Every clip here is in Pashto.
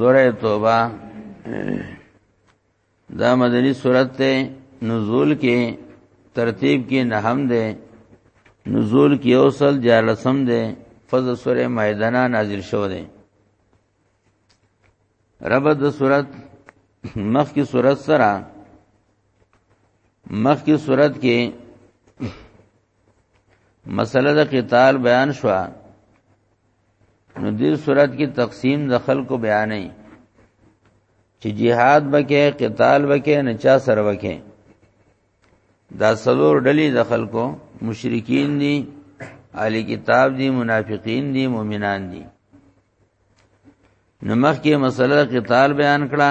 سوره توبه دا مدنی سورت ته نزول کې ترتیب کې نه هم ده نزول کې اوصل جالسم ده فز سوره مائده نازل شو ده رب د سورت مخ کی سورت سره مخ کی سورت کې مسله د قتال بیان شو نو دې صورت کې تقسیم د خلکو بیانې چې jihad بکې قتال بکې نه چا سره بکې دا سلور ډلې د خلکو مشرکین دي اهل کتاب دي منافقین دي مؤمنان دي نمخ کې مسله قتال بیان کړه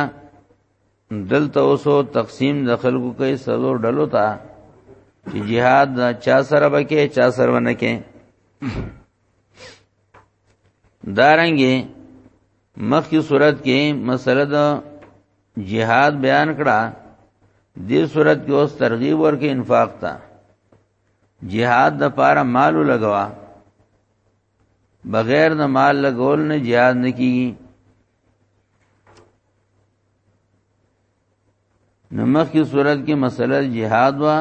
دلته اوسو تقسیم د خلکو کوي سلور ډلو ته چې jihad دا چا سره بکې چا سره ونه کې دارنګي مخکې صورت کې مسله د jihad بیان کړه دې صورت کې اوس ترغیب ورکې انفاق ته jihad د پاره مالو لګوا بغیر د مال لګول نه jihad نه کیږي نمخ کی صورت کې مسله جهاد وا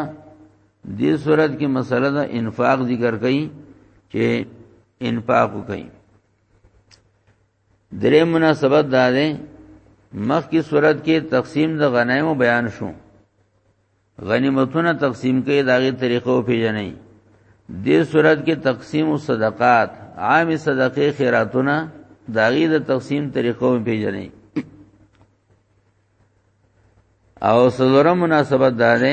دې صورت کې مسله د انفاق ذکر کړي چې انفاق وکړي درې مناسبت دا ده مخ کی صورت کې تقسیم د غنایمو بیان شو غنیمتونه تقسیم کوي داغه طریقو پیژنې دې صورت کې تقسیم او صدقات عام صدقې خیراتونه داغه د تقسیم طریقو پیژنې او سلوره مناسبت دا ده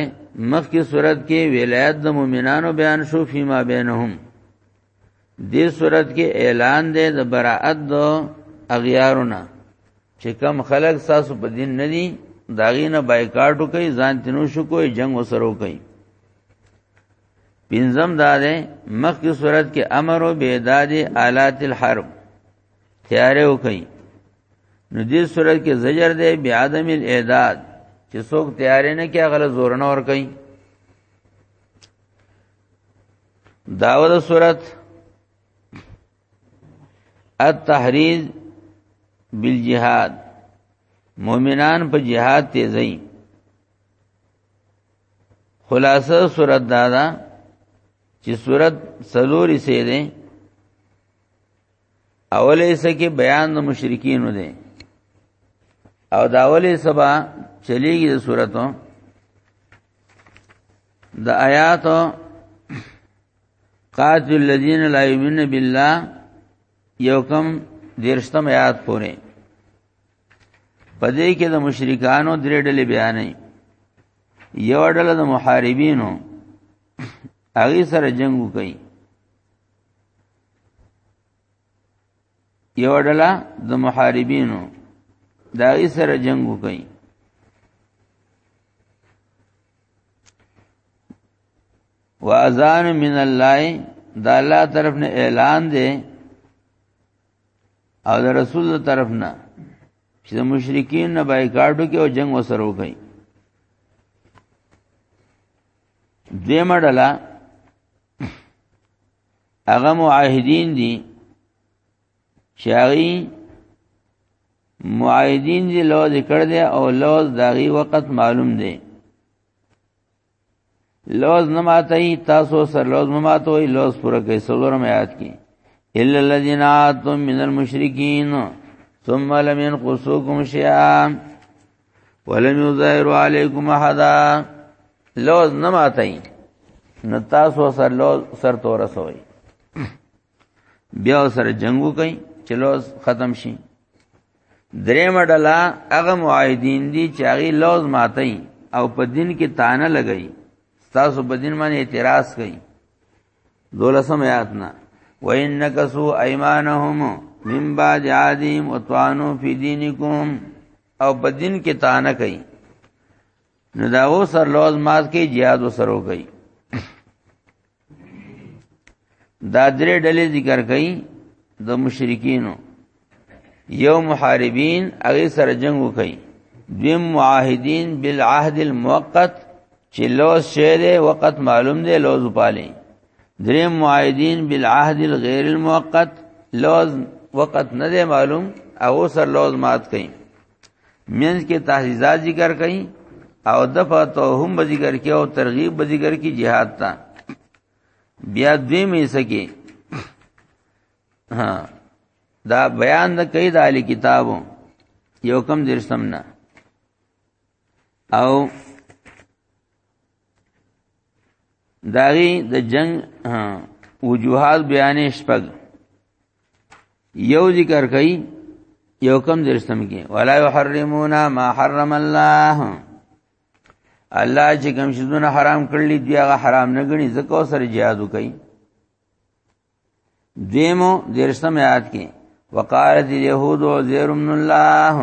مخکې صورت کې ولایت د مؤمنانو بیان شو فيما بینهم دې صورت کې اعلان دی د براءت د اغیارونه چې کم خلک تاسو په دین نه دي داغینه بایکاټ وکي ځان تنو شو کوی جنگ وسره وکي پنځم دا ده مخکې صورت کې امر او بیداد آلات الحرب تیارې وکي نو دې صورت کې زجر ده بی عدم الاعداد چې څوک تیارې نه کې غل زور نه ور کوي داود صورت التحریز بالجهاد مؤمنان په جهاد تیزی خلاصه صورت دادا چې صورت سلوری سي ده اولې سکه بیان د مشرکین دی او دا اولې سبا چلیږي د سورته د آیات قاتل الذين لا يؤمنون بالله یو کم دیرشتم آیات پورې پدې کې د مشرکانو درې ډلې بیانې یو ډله د محاربینو هغه سره جنگ وکړي یو ډله د محاربینو دا یې سره جنگ وکړي واذان من الله د الله طرف نه اعلان دی او د رسول طرف نه چې د مشرکین نه بایکاټو کې او جنگ وسره وکړي دیمه ډله هغه معاهدین دي چې هغه معاهدین دي لو ذکر دي او لو دغه وخت معلوم دي لوز نه ماتای تاسو سر لوز نه ماتوي لوز پوره کوي سلور مې یاد کی الا الذين عاتم من المشركين ثم لم ينقصوكم شيئا ولم یظاهر علیکم احد لوز نه ماتای نه تاسو سر لوز سر تور سوی بیا سره جنگو کوي چې لوز ختم شي درې مډلا هغه معاهدین دي چې هغه لوز ماتای او په دین کې تانه لګی تاسو په دین باندې اعتراض کوي دولسم آیات نه وَإِنَّكَسُوا أَيْمَانَهُمْ مِنْ بَعْدِ عَادِهِمْ وَطَعَنُوا فِي دِينِكُمْ او په دین کې تانه کوي نو دا و سر لوز مات کې jihad وسرو کوي دا درې ډلې ذکر کوي د مشرکینو یو محاربین هغه سره جنگ وکړي دویم معاهدین بالعهد المؤقت چې لوز شه دی وخت معلوم دی لوز پالي درې معاهدین بالعهد الغیر المؤقت لوز وقت نه دی معلوم او سر لوز مات کئ مینز کې تحزیزات ذکر کئ او دفع توهم به ذکر کې او ترغیب به ذکر کې jihad تا بیا دوی مې سکے ها دا بیان د کید علی کتابو یو کم درسمنا او داغي د دا جنگ وجوهات بیانې شپږ یو ذکر کوي یو کم درستم کې ولا يحرمون ما حرم الله الله چې کوم شیزونه حرام کړل دی هغه حرام نه غني ځکه سره جهاد کوي دیمو دیرشتم آیات کې وقالت اليهود عزير من الله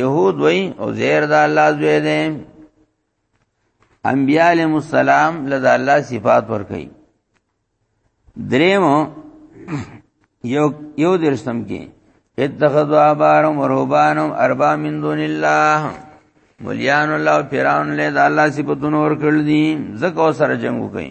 يهود وای او زیر د الله زوی دی انبیاء علیهم السلام لدا الله صفات ور کوي دریمو یو یو درستم کې اتخذوا ابارم ورهبانم اربا من دون الله مليان الله پیران له د الله صفاتونو ور کړل دي زکه سره جنگ وکړي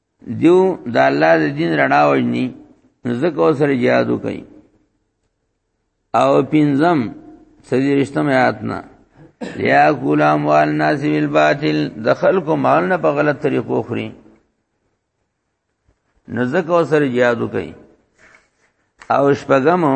دیو د الله د دین رڼا وجنی زکه سره jihad کوي او پینزم سدی رشتم آیاتنا لیا کولا اموال ناس بالباطل دخل کو مال نه په غلط طریقو خوري نزدک او سره jihad کوي او شپغمو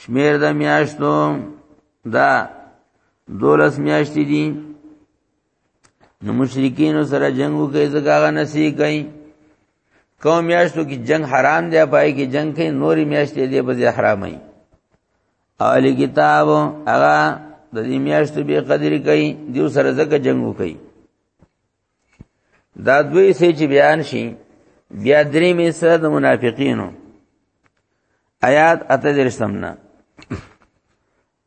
شمیر د میاشتو دا دولس میاشتې دي نو مشرکین سره جنگ وکړي ځکه هغه نسی کوي کوم میاشتو کې جنگ حرام دی پای کې جنگ کې نوري میاشتې دی به حرامي اهل کتاب هغه د دې میاشتو به قدر کوي دیو سره ځکه جنگ وکړي دا دوی سه چې بیان شي بیا درې مې سره د منافقینو آیات اته درسمنا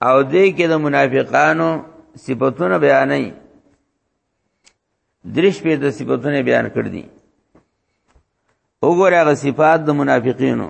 او دې کې د منافقانو صفاتونه بیانې درش په د صفاتونه بیان کړ دي وګوره هغه صفات د منافقینو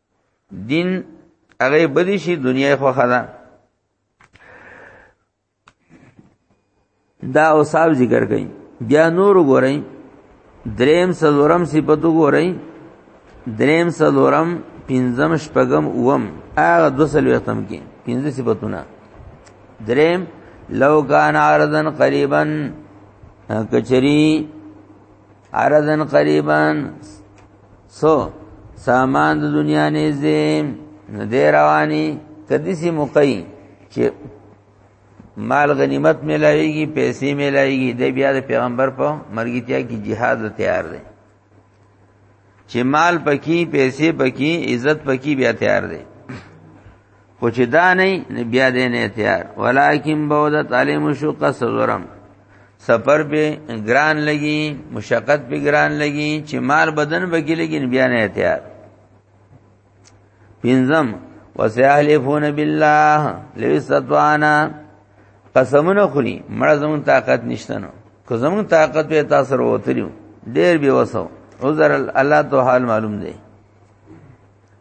دین هغه بدی شي دنیا خو خدا دا اوصاف ذکر کړي بیا نور ګورئ دریم سلورم صفاتو ګورئ دریم سلورم پنځم شپږم اوم هغه دو سلوختم کې پنځه صفاتونه دریم لو کان عرضن قریبا کچری عرضن قریبا سو سامان د دنیا نږدې نه دی رواني کدي سي مقي چې مال غنیمت ملایږي پیسې ملایږي د بیا د پیغمبر په مرګیتیا کې jihad تیار دی چې مال پکې پیسې پکې عزت پکې بیا تیار دی خو چې دا نه بیا دې نه تیار ولکن بود تعلیم شو قصورم سفر به ګران لګي مشقت به ګران لګي چې مال بدن بګي لګي بیا نه تیار پینزم وسیحلفون بالله لوستوانا قسمونه خوري مړه زمون طاقت نشته نو که زمون طاقت به تاسو وروتلیو ډیر به وسو عذر الله ته حال معلوم دی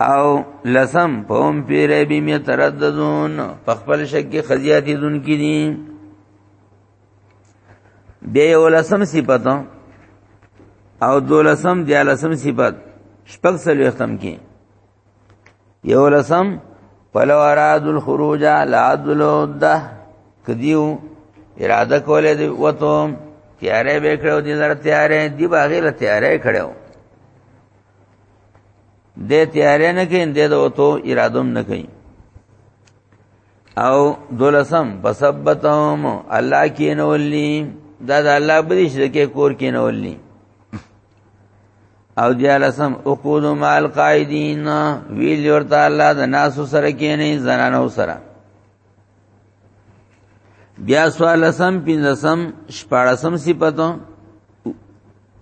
او لسم پوم پیرې بیم یترددون په خپل شک کې خزیاتی دن کې دي بیا یو لسم صفت او دو لسم دیا لسم صفت شپږ سلو ختم کې یو لسم ولو اراد الخروج لا ذلوده کدیو اراده کولې دی وته تیارې به کړو دي لر تیارې دی باغې له تیارې کړو د تیارې نه کین د وته ارادوم نه کین او دولسم بسبتهم الله کینولی دا د الله بری شرکه کور کینولی او دیالسم اقود مع القائدین ویل ورته الله د ناس سره کینې زنانو سره بیا سوالسم پینځسم شپاړسم صفاتو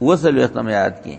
وصل وختم یاد کین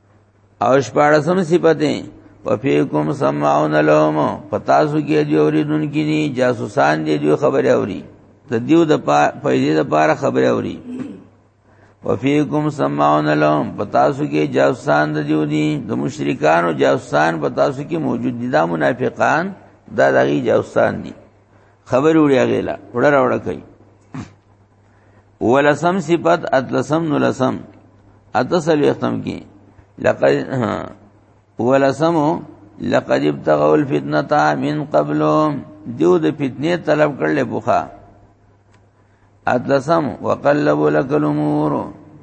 او شپارسم صفته په فیکم سمعون لهم پتاسو کې دی اوریدون کې دي جاسوسان دي دی خبره اوري د دیو د پیدې د پاره خبره اوري وفیکم سمعون لهم پتاسو کې جاسوسان د دیو دي د مشرکانو جاسوسان پتاسو کې موجود دي دا منافقان دا دغه جاسوسان دي خبر وړي غیلا وړه وړه کوي ولسم صفت اتلسم نلسم اتسل وختم کی لقد ولسم لقد ابتغوا الفتنه من قبل دیو د فتنه طلب کړل بوخا اتلسم وقلبوا لك الامور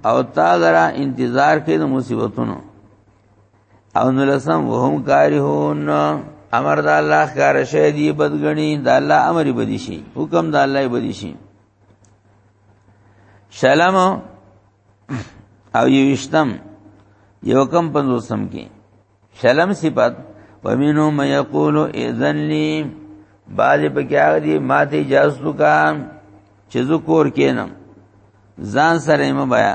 او تا غرا انتظار کې د مصیبتونو او نلسم وهم کارهون امر د الله کار شه دی بدګنی د الله امر بدی شي حکم د الله بدی شي شلم او یوشتم یو کم پنځوسم کې شلم صفات ومنو مې یقول اذن لی باز په کې هغه دی ماته اجازه وکا چې زه کور کینم ځان سره مې بیا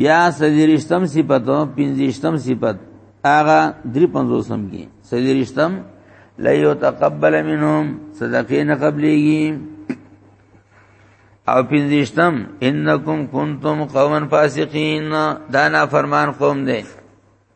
بیا سلیریشتم صفت او پنځیشتم صفت هغه درې پنځوسم کې سلیریشتم لا يتقبل منهم صدقه نه قبليږي او پنځشتم انکم کنتم قوما فاسقین دا نا فرمان قوم دی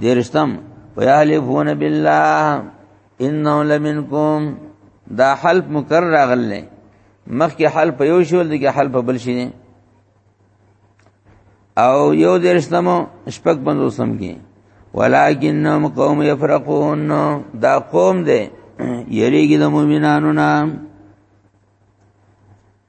دیرشتم ویحلفون بالله انه لمنکم دا حلف مکرر راغلی مخکې حلف په یو شول دغه حلف په بل شي نه او یو درشتمو شپږ پنځو سم کې ولکنهم قوم یفرقون دا قوم دی یریږي د مؤمنانو نام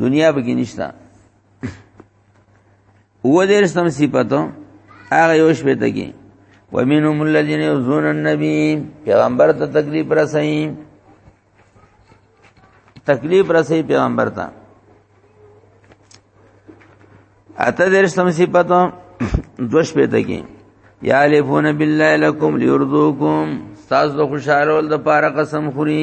دنیا به کې نشتا او دیر سم صفاتو هغه یو شپه تګي ومنهم الذين يؤذون النبي پیغمبر ته تکلیف رسایي تکلیف رسایي پیغمبر ته اته دیر سم صفاتو دو شپه تګي یا لفون بالله لكم ليرضوكم تاسو خوشاله ول د پاره قسم خوري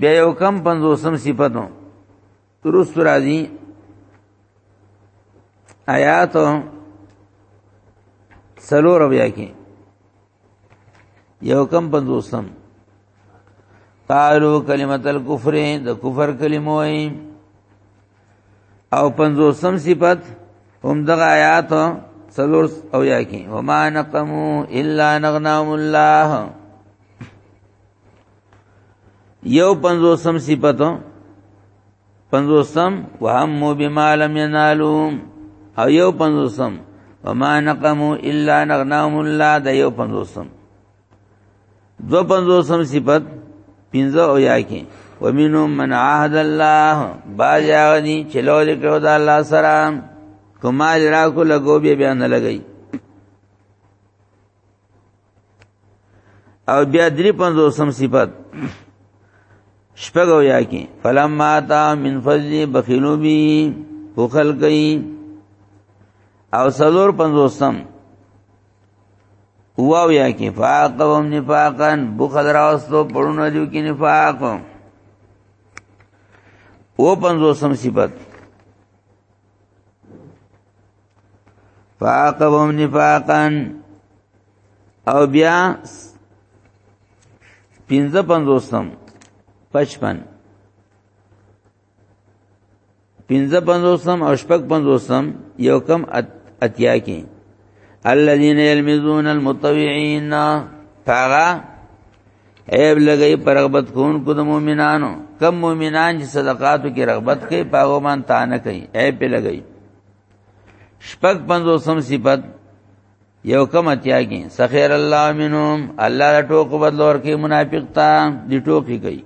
بیا یو کم پنځوسم صفاتو درست راځي آیات سلور بیا کې یو کم پنځوسم قالو کلمت الكفر د کفر کلمه وای او پنځوسم صفت هم دغه آیات څلور او یا کې وما نقمو الا نغناهم الله یو پنځوسم صفت پنځوسم وهم بما لم ينالوا او یو پنځوسم وما نقمو الا نغناهم الله د یو پنځوسم دو پنځوسم صفت پنځه او یا کې ومنهم من عهد الله باج یعنی چلو لیکو د الله سره کمال را کو لګو به بیان لګی او بیا درې پنځوسم صفت شپږو یا کې فلما تا من فضل بخیلو بی وخل گئی او سلور پنځوسم واو یا کې فاق او نفاقن بخل راوستو پړونو دیو کې نفاق او پنځو سم صفات فاق او نفاقن او بیا پنځه پنځو سم 55 پنځه پنځوسم او شپږ پنځوسم یو کم اتیا کې الذين يلمزون المتطوعين فغا عیب لګی پر رغبت کون کو د مؤمنانو کم مؤمنان چې صدقاتو کې رغبت کوي پاغو مان تانه کوي عیب په لګی شپږ پنځوسم صفت یو کم اتیا کې سخیر الله منهم الله ټوک بدلور کې منافق تا دی ټوکی کوي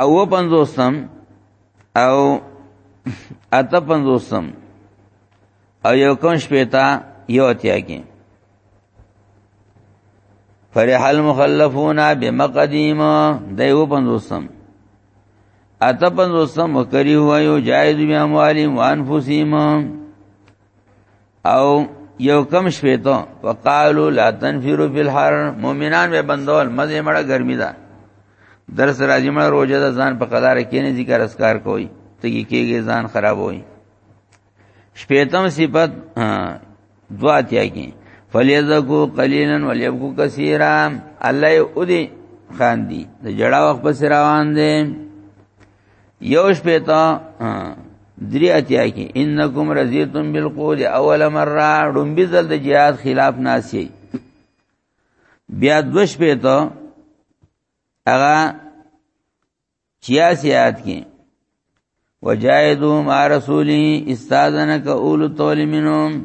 او پنځوسم او اته پنځوسم او یو کوم شپېتا یو اتیا کې فرح المخلفون بمقدیم دیو پنځوسم اته پنځوسم وکری هو یو جایز بیا موالیم وانفسیم او یو کم شپیتو وقالو لا تنفیرو فی الحر مومنان به بندول مزه مړه ګرمي ده درس راځي مړه روزه ده ځان په قدار کې نه ذکر اسکار کوي تګي کېږي ځان خراب وي شپیتم صفت دوا تیا کې فلیذکو قلیلا ولیبکو کثیرا الله یې اودي خان دي د جړا وخت پر روان دي یوش پیتا دری اتیا کی انکم رضیتم بالقول اول مره ډومبی زل د جهاد خلاف ناسی بیا دوش پیتا اغا چیاسی آیات کی وجاهدوا مع رسوله استاذنك اول طول منهم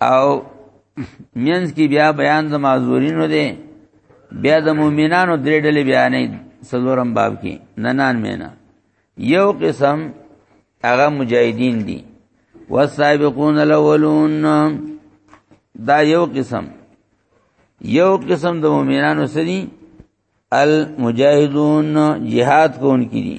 او مینس کی بیا بیان د معذورینو دی بیا د مؤمنانو درې ډلې بیانې سلورم باب کې ننان مینا یو قسم هغه مجاهدین دي والسابقون الاولون دا یو قسم یو قسم د مؤمنانو سری المجاهدون jihad کوونکي دي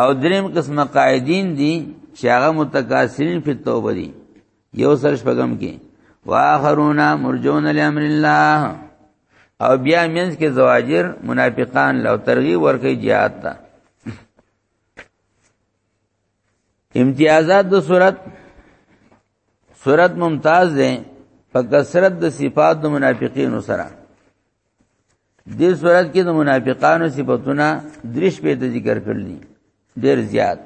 او دریم قسم قائدین دي چې هغه متکاسرین په توبه دي یو سر شپږم کې واخرون مرجون لامر الله او بیا منځ کې زواجر منافقان لو ترغیب ورکي jihad ته امتیازات د صورت صورت ممتاز ده په کثرت د صفات د منافقینو سره دې صورت کې د منافقانو صفاتونه درش په ذکر کړل ډیر زیات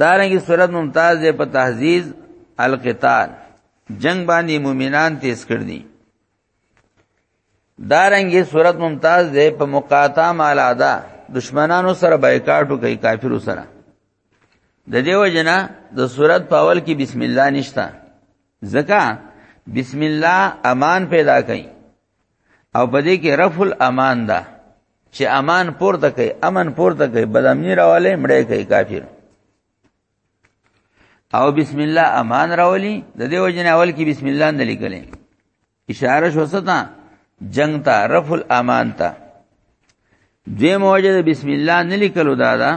دارنګه صورت ممتاز ده په تهذیب القتال جنگ باندې مؤمنان تیز کړ دي دارنګه صورت ممتاز ده په مقاطعه مالادا دشمنانو سره بایکاټو کوي کافرو سره د دیو جنا د صورت په اول کې بسم الله نشتا زکا بسم الله امان پیدا کړي او په دې کې رفع الامان ده چې امان پورته کوي امن پورته کوي بدامنی راواله مړې کوي کافر او بسم الله امان راولي د دې وجه نه اول کې بسم الله نه لیکلې اشاره شو ستا جنگ ته رفع الامان ته دوی موجه د بسم الله نه لیکلو دا دا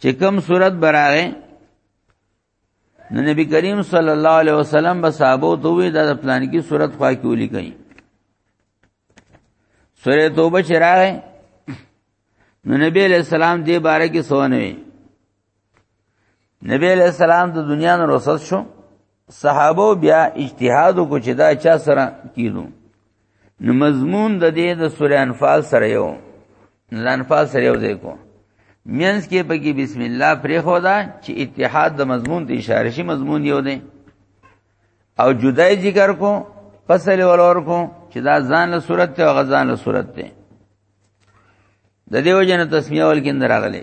چې کوم صورت براغه نو نبی کریم صلی الله علیه وسلم به صحابه ته وی د پلان کې صورت خوا کې ولي کوي سوره توبه چراغ نو نبی علیہ السلام دې باره کې سونه وی نبی علیہ السلام د دنیا نه رخصت شو صحابه بیا اجتهاد کو چې دا چا سره کیدو نو مضمون د دې د سورې انفال سره یو د انفال سره یو ځای کو مینس کې پکې بسم الله پرې خو دا چې اتحاد د مضمون ته اشاره شي مضمون یو دی او جدای ذکر کو فصل ولور کو چې دا ځان له صورت ته غزان له صورت ته د دیو جن تسمیه ول کې اندر راغلي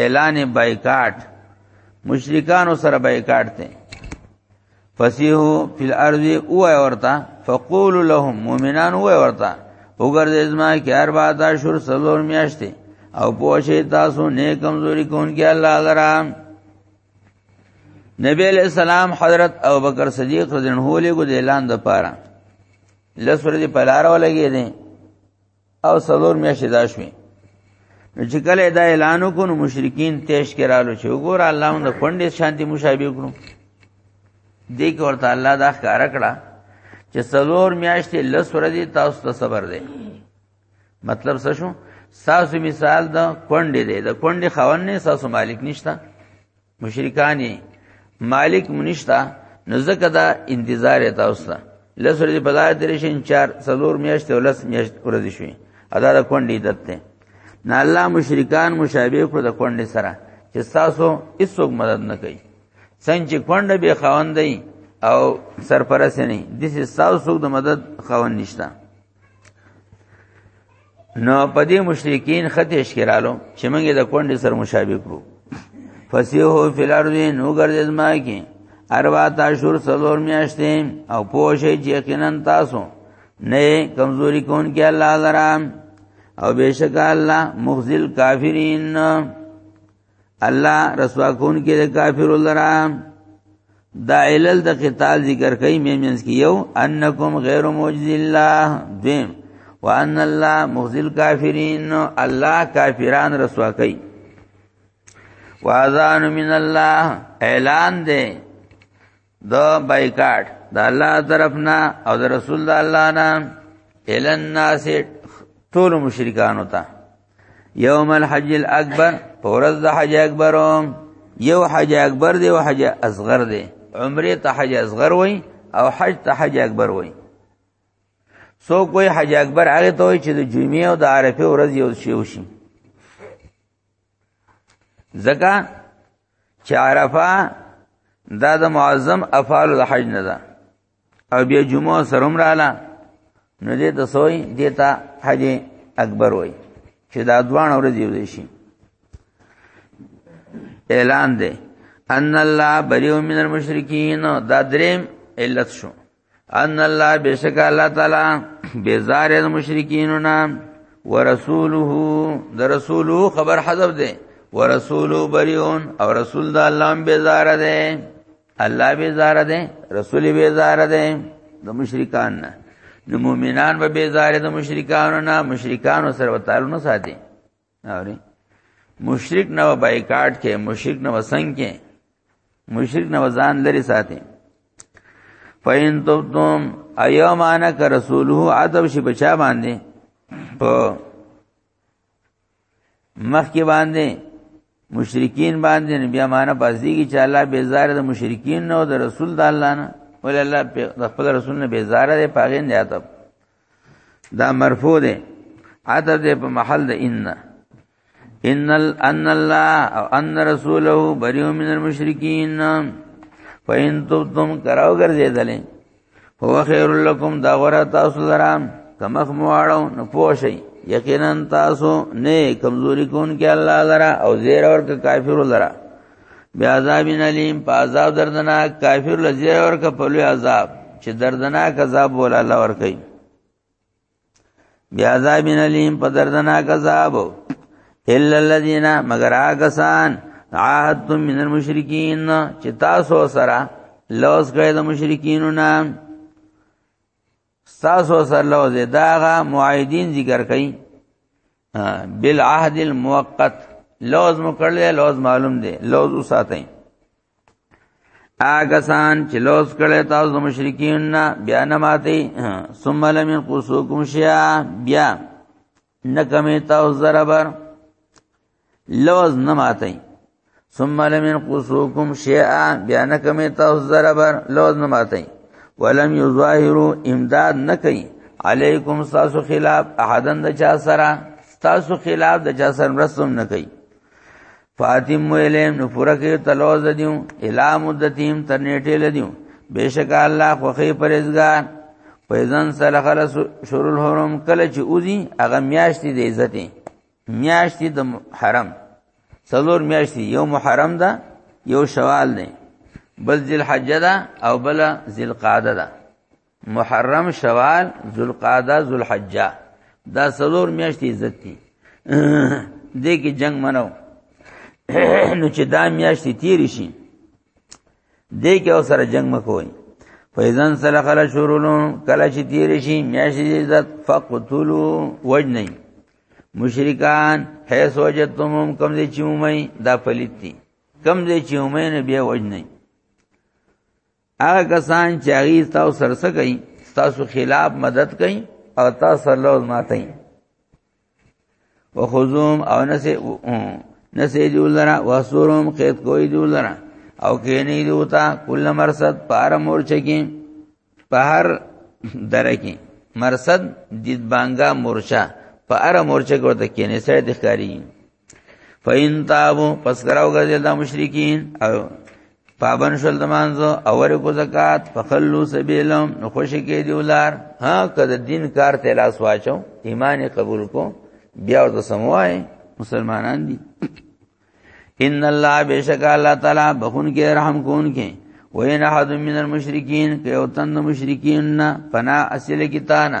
اعلان بایکاټ مشرکانو سره بایکاټ ته فسیحو فی الارض او ورتا فقول لهم مؤمنان او ورتا وګرځي زما کې هر با دا شور سلور میاشتې او پوښې تاسو نه کمزوري کون کې الله غرا نبی علیہ السلام حضرت ابو بکر صدیق رضی الله عنه له ګو د اعلان د پاره لسره دی پلار ولګی دی او سلور میاشتې دا شوې چې کله دا اعلان وکړو مشرکین تیش کې رالو چې وګوره الله موږ کونډې شانتي مشابه وکړو دې کې ورته الله دا ښکار کړه چې سلور میاشتې لس ورځې تاسو ته صبر دی مطلب څه شو ساسو مثال د کونډې دی د کونډې خاون نه ساسو مالک نشته مشرکانی مالک منشتا نو زکه دا انتظار تاسو ته لس ورځې په دای درې شین چار څلور میاشت او لس میاشت ورځې شوې ادا د کونډې دته نه الله مشرکان مشابه کړ د کونډې سره چې تاسو هیڅوک مدد نه کوي څنګه چې کونډه به خواندې او سرپرسه نه دي تاسو د مدد خواند نشته نو په دې مشرکین خطیش کرالو چې موږ د کونډې سره مشابه کړو فسیحو فی الارض نو ګرځې زما کې اروا تاشور سلور میاشتې او پوښې چې یقینا تاسو نه کمزوري کون کې الله لرام او بیشک الله مخزل کافرین الله رسوا کون کې د کافر لرا دا علل د قتال ذکر کوي مېمنس کې یو انکم غیر معجز الله دیم وان الله مخزل کافرین الله کافران رسوا کوي واذان من الله اعلان دی دا بایکاټ د الله طرف نه او د رسول الله نه الن ناس ټول مشرکان وتا یوم الحج الاکبر پورز د حج اکبر یو حج اکبر دی او حج اصغر دی عمره ته حج اصغر وای او حج ته حج اکبر وای سو کوئی حج اکبر هغه ته وای چې د جمعې او د عرفه ورځ یو شی وشي ځکه چې عرفه دا د معظم افعال د حج نه ده او بیا جمعه سره هم رااله نو دې د سوی دیتا حج اکبر وای چې دا دوان ورځې وځي شي اعلان دی ان الله بریو من المشرکین دا دریم علت شو ان الله بشک الله تعالی بیزار د مشرکیننا ورسوله د رسولو خبر حذف ده ورسولو بریون او رسول د الله بیزار ده الله بیزار ده رسول بیزار ده د مشرکان نه نو مؤمنان به بیزار د مشرکانو نه مشرکانو سره تعلق نه ساتي اوري مشرک نه بایکاټ کې مشرک نه وسنګ کې مشرک نه وزان لري ساتي فین تبتم ایو معنا ک رسوله عذاب شي بچا باندې په مخ کې باندې مشرکین باندې بیا معنا پازي کې چې الله بیزار د مشرکین نه او د رسول د الله نه ول الله د خپل رسول نه بیزار دی پاغین دی عذاب دا مرفوع ده عطف ده په محل ده ان ان ان الله او ان رسوله بریو من المشرکین فین تبتم کراو ګرځیدلې هو خیر لکم دا غره تاسو درام کمخ مواړو نه پوښی یقینا تاسو نه کمزوری کون کې الله لرا او زیر ورک کافر لرا بیا عذاب نلیم په عذاب دردناک کافر لزیر ورکه په لوی عذاب چې دردناک عذاب بوله الله ورکي بیا عذاب نلیم په دردناک عذاب الا الذين مگر آکسان عاهدتم من المشرکین چې تاسو سره لوس کړی د مشرکینو نام ستاسو سره لوز داغه معاهدین ذکر کړي بالعهد المؤقت لوز مکړل لوز معلوم دی لوز وساتئ آګه سان چې لوز کړي تاسو مشرکین نه بیا نه ماتي ثم لم ينقصوكم شيئا بیا نه کمې تاسو ضربر لوز نه ماتای ثم لم ينقصوكم شيئا بیا نه کمې تاسو ضربر لوز نه ماتای ولم يظاهروا امداد نه کوي علیکم تاسو خلاف احدن د چا سره تاسو خلاف د چا سره رسم نه کوي فاتم ویلم نو پورا کې تلوز دیو الا مدتیم تر نیټه لدیو بشک الله خوخی پرزګار پیزن سره خلص شرول حرم کله چې اوزی هغه میاشتې د عزت میاشتې د حرم څلور میاشتې یو محرم ده یو شوال ده بل ذل حجه ده او بل ذل قعده ده محرم شوال ذوالقعده ذوالحجه دا څلور میاشتې عزت دي دې کې جنگ منو نو چې دا میاشتې تیر شي دې کې او سره جنگ مکوئ فیزن سره خلا شورونو کله چې تیر شي میاشتې عزت فقتلوا وجنئ مشرکان حیث وجدتمهم کم دې چې ومه دا پلیت دي کم دې چې ومه نه بیا وجنئ هغه کسان چې هغه تاسو سره څه کوي تاسو خلاف مدد کوي او تاسو لوز ماته یې وخذوم او نسه نسه دی ولرا واسورم قید کوی دی ولرا او کینی دی وتا کله مرصد پار مورچه کې په هر دره کې مرصد دید بانګا مورچا په اره مورچه کې ورته کینې سره د ښکاری فین تابو پس کراو ګرځیدل دا مشرکین او پابن شل دمانزو اور کو زکات فخلوا سبیلهم نو خوشی کې دی ولار ها کده دین کار ته لاس واچو ایمان قبول کو بیا ورته سموای مسلمانان دي ان الله بیشک الله تعالی بخون کې رحم کون کې وین احد من المشرکین که او تن مشرکین نا فنا اصل کتانا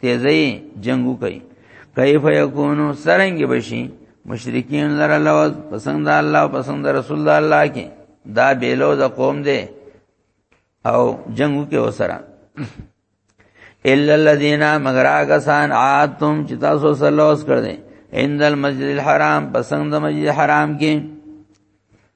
تیزی جنگو کئی کیف یکونو سرنگی بشی مشرکین لر لوز پسند الله او پسند رسول الله کې دا بیلو د قوم دی او جنگو کې وسره الا الذين مگر هغه سان عادتم چې تاسو سلوس کړ دې عند المسجد الحرام پسند مسجد الحرام کې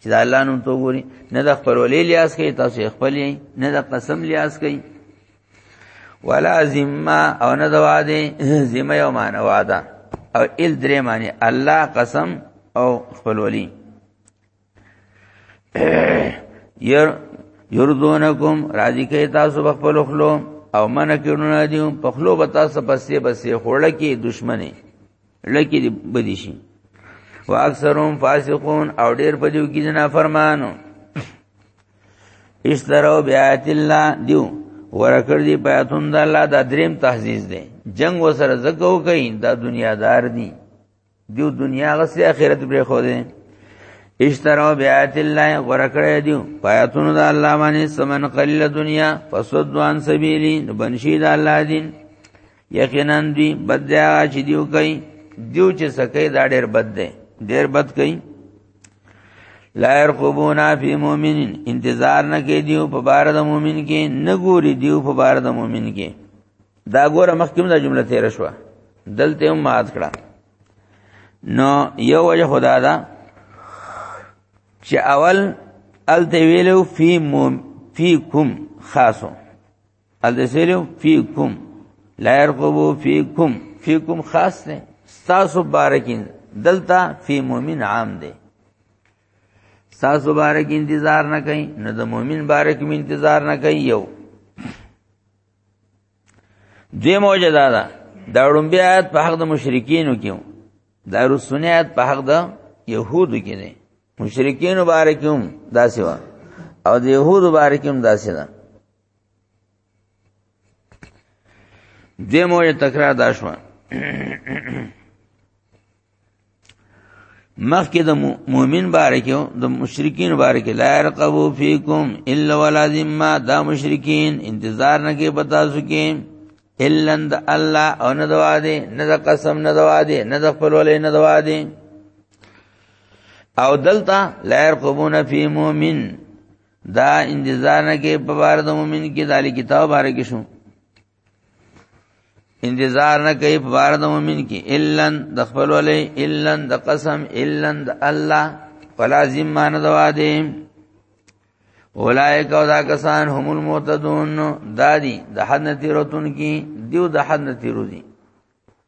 چې د الله نوم ته وګوري نه د خپل ولې لیاس کوي تاسو خپل یې نه د قسم لیاس کوي ولا ذمه او نه د وعده ذمه یو معنی وعده او ال درې معنی الله قسم او خپل ولي ير يردونکم راضی کوي تاسو خپل خلو او من کړونه دي په خلو به تاسو پسې پسې خوړه کې دشمني لکه دې بدی شي واکثرهم فاسقون او ډیر په دیو کې نه فرمانو اشترو بیات الله دیو ورکړ دی پیاتون د الله دا دریم تهذیز دی جنگ وسره زکو کوي دا دنیا دار دی دیو دنیا غسی اخرت پر خو دی اشترو بیات الله ورکړ دیو پیاتون د الله باندې سمن قلیل دنیا فسدوان سبیلی بنشید الله دین یقینا دی بد دی هغه چې دیو کوي دیو چې سکه دا ډېر بد دی ډېر بد کوي لا يرقبونا فی مؤمنین انتظار نه کوي دیو په بار د مؤمن کې نه ګوري دیو په بار د مؤمن کې دا ګوره مخکې دا جمله تیر شو دلته هم مات کړه نو یو وجه خدا دا چې اول الته ویلو فی مم فیکم خاصو الذين فيكم لا يرقبو فيكم فيكم خاص نه تاسو بارکین دلته فی مومن عام دی تاسو بارک انتظار نه کوي نه د مومن بارک می انتظار نه کوي یو دوی موجه دا دا دا ړومبی آیت په حق د مشرکینو کېو دا رسونه آیت په حق د یهودو کې دی مشرکینو بارکیوم دا سیوا او د یهودو بارکیوم دا سیدا دیمو یې تکرار دا شو مخکې د مؤمن باره کې د مشرکین باره کې لا يرقبو فیکم الا ولا ذمه دا مشرکین انتظار نه کې پتا سو کې الا د الله او نه دوا دي نه د قسم نه دوا دي نه د خپل ولې نه دوا دي او دلته لا يرقبون فی مؤمن دا انتظار نه کې په بار د مؤمن کې دالي کتاب بار کې شو انتظار نه کوي په بار د مؤمن کې الا د خپل ولې الا د قسم الا د الله فلازم مان دوا دي اولائک او دا کسان هم المعتدون دادی د حد نتیرتون کی دیو د حد نتیرو دی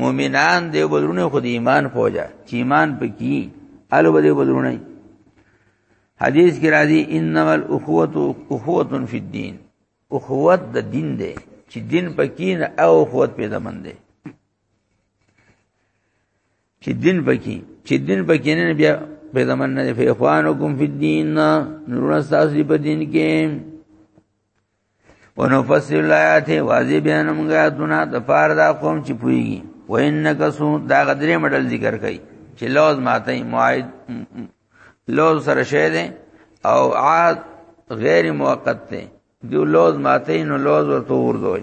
مؤمنان دی بدرونه خو د ایمان فوجا چې ایمان پکې الو به دی بدرونه حدیث کې راځي انما الاخوه اخوه فی الدین اخوت د دین دی چې دین پکې نه او اخوت پیدا مند دی چې دین پکې چې دین پکې نه بیا پیدا مند نه فی اخوانکم فی الدین نور تاسو په دین کې ونفصل الایات واضح بیان موږ آیاتونه د پاره دا قوم چې پويږي وانک سو دا غدرې مډل ذکر کړي چې لوز ماته معاهد لوز سره شه دي او عاد غیر موقت دي جو لوز ماته نو لوز ورته ور دوی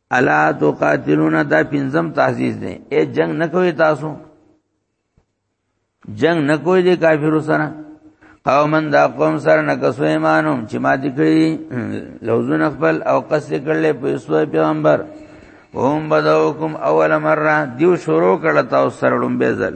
الا تو قاتلون دا پنځم تعزیز دی اے جنگ نه کوي تاسو جنگ نه کوي دي کافر سره قومن دا قوم سره نه کسو ایمانو چې ما دې کړی لوزن خپل او قص کړل په سو پیغمبر هم بدوکم اول مره دیو شروع کړه تاسو سره لومبه ځل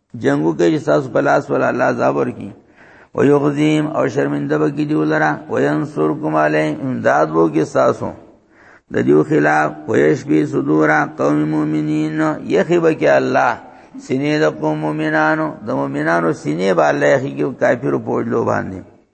جنگو کې چې تاسو په لاس ولا الله عذاب ورکی او یغزیم او شرمنده بکی دی ولرا وینصرکم علی امداد وو کې تاسو د دیو خلاف ویشبی صدور قوم مومنین یخی بکی الله سینې د قوم مومنانو د مومنانو سینې باندې یخی کې کافر پوجلو باندې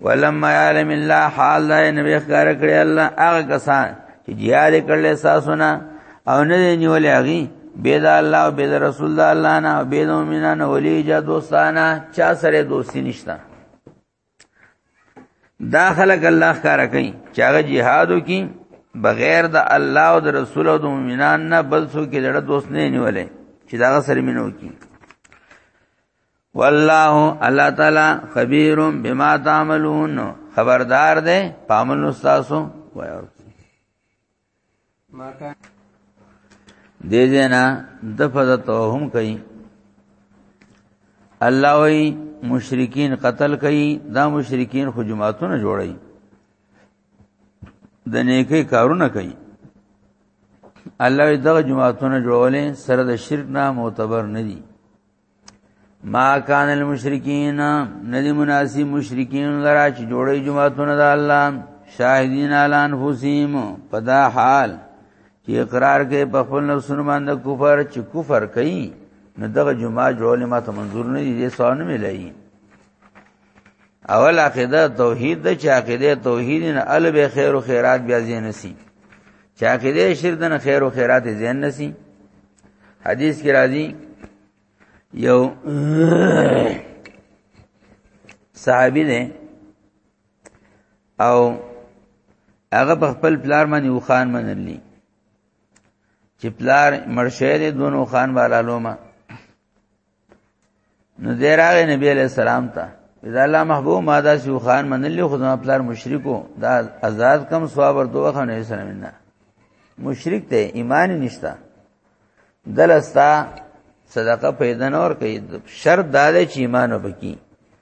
ولما علم الله حال دا نبی ښکار کړی الله هغه کسان چې جهاد کړل ساسونه او نه نیولې هغه بيد الله او بيد رسول الله الله نه او بيد مؤمنان ولي جا دوستانه چا سره دوستی نشتا دا خلق الله ښکار کوي چې هغه جهادو کې بغیر د الله او د رسول او د مؤمنان نه بل څوک لړ دوست نه نیولې چې دا سره مينو کی والله الله تعالی خبير بما تعملون خبردار ده پامنو تاسو وایو دې جنا د فزتو هم کوي الله وی مشرکین قتل کوي دا مشرکین خو جماعتونه جوړي د نیکی کارونه کوي الله دغه جماعتونه جوړولې سره د شرک نه معتبر نه دي ما کان المشرکین ندی مناسب مشرکین لرا چې جوړي جماعتونه د الله شاهدین الان حسیم پدا حال چې اقرار کوي په خپل نفسونو باندې کفر چې کفر کوي نو دغه جمعه جوړه ما ته منظور نه دي ځان ملایي اول عقیده توحید د چې عقیده توحید نه الب خیر او خیرات بیا زین نسی چې عقیده شرک نه خیر او خیرات زین نسی حدیث کې راځي یو صحابي دی او هغه په خپل پلار باندې وخان منلی چې پلار مرشه دې دونو خان والا لومه نو دی راغی نبی علیہ السلام ته اذا الله محبوب ما دا شو خان منلی خو زما پلار مشرکو دا آزاد کم ثواب ور دوه خو نه سره مننه مشرک ته ایمان نشتا دلستا صدقه پیدا نور کوي شرط دا دی چې ایمان وبکی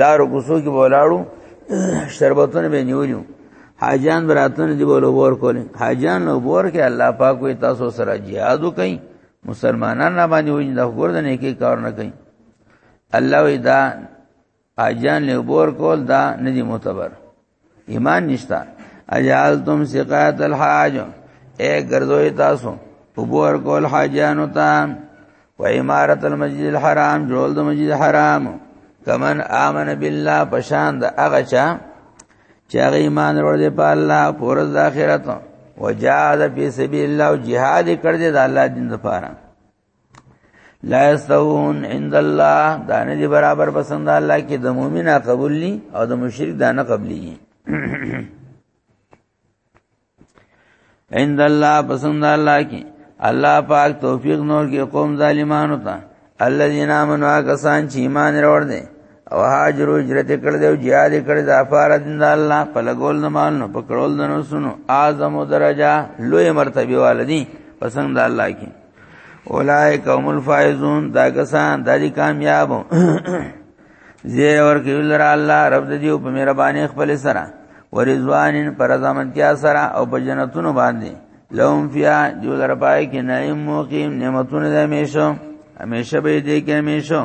لارو کوسو کې ولاړو شربتونه به نیولیو حاجان براتونه دی بولو ور کولې حاجان نو ور کې الله پاک وي تاسو سره jihad وکئ مسلمانان نه باندې وي دا ګور د نیکی کار نه کوي الله وي دا حاجان له ور کول دا ندي معتبر ایمان نشتا اجاز تم سقات الحاج اے ګرځوي تاسو وبور کول حاجانو ته و امارت المسجد الحرام جوړول د مسجد حرام کمن امن بالله پشان د هغه چا چې هغه ایمان ورور دی په الله پورز د اخرت وجاهد فی سبیل الله او jihad کړ دې د الله دین لپاره لا استوون عند الله دا نه دی برابر پسند الله کې د مؤمنه قبول ني او د مشرک دا نه قبلي عند الله پسند الله کې الله پاک توفیق نور کې قوم ظالمانو ته الذين امنوا کسان چې ایمان وروړ دي او هاجر هجرت کړ دی او jihad کړ دی افار دین الله په لګول نه مان نو پکړول نه سنو اعظم درجه لوی مرتبه والدي پسند الله کې اولائک هم الفائزون دا کسان د دې کامیاب زیر ورکی ولر الله رب د دیو په مهرباني خپل سره ورزوانین پر زمانتیا سره او په جنتونو باندې لهم فیا دیو در پای کې نعیم مقیم نعمتونه د همیشه همیشه به دې کې همیشه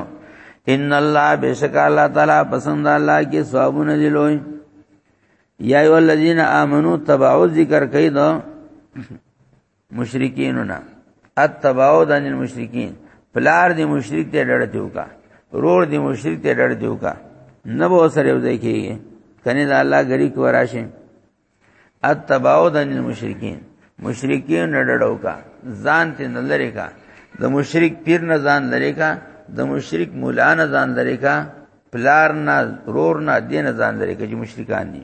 ان الله بشک الله تعالی پسند الله کې ثوابونه دی لوی یا ایو الذین آمنو تبعوا ذکر کید مشرکین نه اتباعد عن المشرکین پلار دی مشرک ته ډړ دیوکا رور دی مشرک ته ډړ دیوکا نه به سره یو ځای کیږي کني دا الله غریب کو راشه اتباعد عن المشرکین مشرکین نه ډړوکا ځان ته نه لری کا د مشرک پیر نه ځان لری کا د مشرک مولا نه ځان لری کا پلار نه رور نه دین ځان لری کا چې مشرکان دي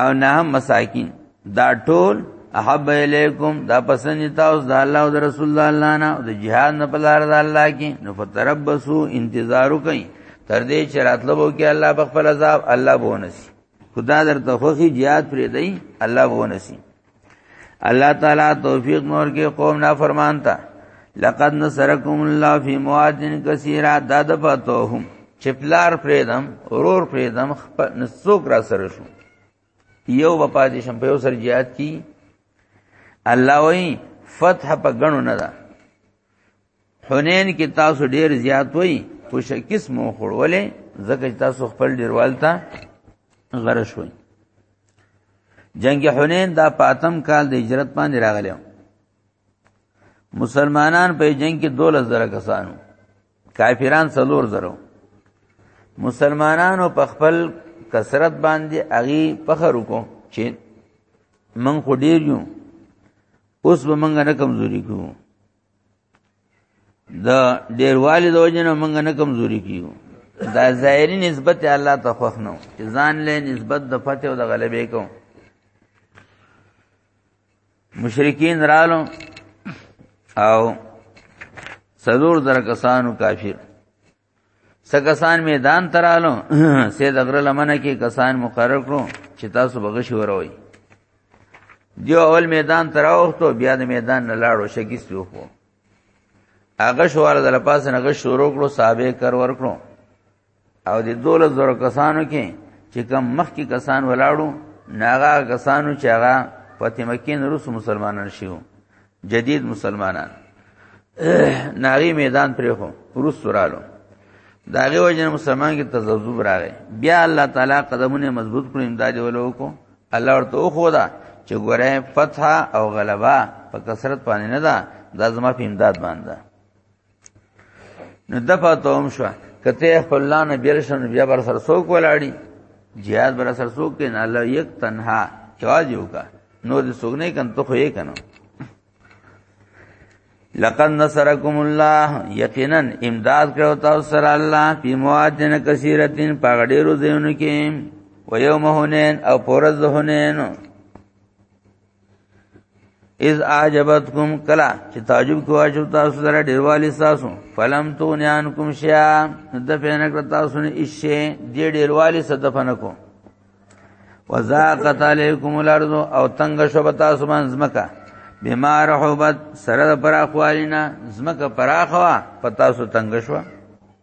او نه هم مساکین دا ټول احب الیکم دا پسند تاسو د الله او د رسول الله الله نه او د جهاد نه په لار د الله کې نو فتربصو انتظار وکئ تر دې چې راتلبو کې الله په خپل عذاب الله بونسی خدا درته خوخي jihad پرې دی الله بونسی الله تعالی توفیق نور کې قوم نه فرمان تا لقد نصرکم الله فی مواطن کثیره دا د پتوهم چې پلار پریدم اورور پریدم خپل نسوک را سره شو یو وپا دې شم په یو سر jihad کی الله وای فتح په غنو نه ده حنین کې تاسو ډیر زیات وای خو شکیس مو خړولې ځکه چې تاسو خپل ډیروال ته غره شوي جنگ حنین دا پاتم کال د هجرت باندې راغلی مسلمانان په جنگ کې 12000 کسانو کافران 3000 مسلمانانو په خپل کثرت باندې اغي فخر وکړو چې من خو ډیر یو اوس به منګه نه کمزوري کوو دا ډیروالی د وجنه مونږ نه کمزوري کیو دا ظاهری نسبت الله ته خوښ نو ځان له نسبت د فتح او د غلبې کو مشرکین رالو او سلور زر کسانو کافر سکسان میدان ترالو سید اگر لمنه کې کسان مقرر کړو چې تاسو بغش وروي دیو اول میدان تراوختو بیا د میدان نه لاړو شګیست وکړو هغه شوار د لپاس نه غ شروع کړو صاحبې کر ور کړو او د دوله زر کسانو کې چې کم مخ کې کسان ولاړو ناغه کسانو چې هغه فاطمه کې نورس مسلمانان شیو جدید مسلمانان ناغي میدان پرې خو روس سرالو داغه وجه مسلمان کې تذبذب راغی بیا الله تعالی قدمونه مضبوط کړو امداد ولو کو الله ورته خو دا چې ګوره فتح او غلبا په کثرت باندې نه ده دا زما په امداد باندې نه د پاتو هم شو کته خپل الله نه بیرشن بیا بر سر سوک ولاړی jihad بر سر سوک کې نه الله یک تنها جواز یو کا نو د سوک نه کن ته خو یې کنو لقد نصرکم الله یقینا امداد کړو تاسو سره الله په موادن کثیرتین پاګډیرو زینو کې و یوم هنین او پورز هنین اذ اعجبتكم کلا چې تعجب کوه چې تاسو سره ډیروالی تاسو فلم تو نیان کوم شیا د پینک تاسو نه ایشه دې ډیروالی صدفنه کو وزاقت علیکم الارض او تنگ شو بتا سبحان زمکا بما رحبت سره پراخوالینا زمکا پراخوا پتا سو تنگ شو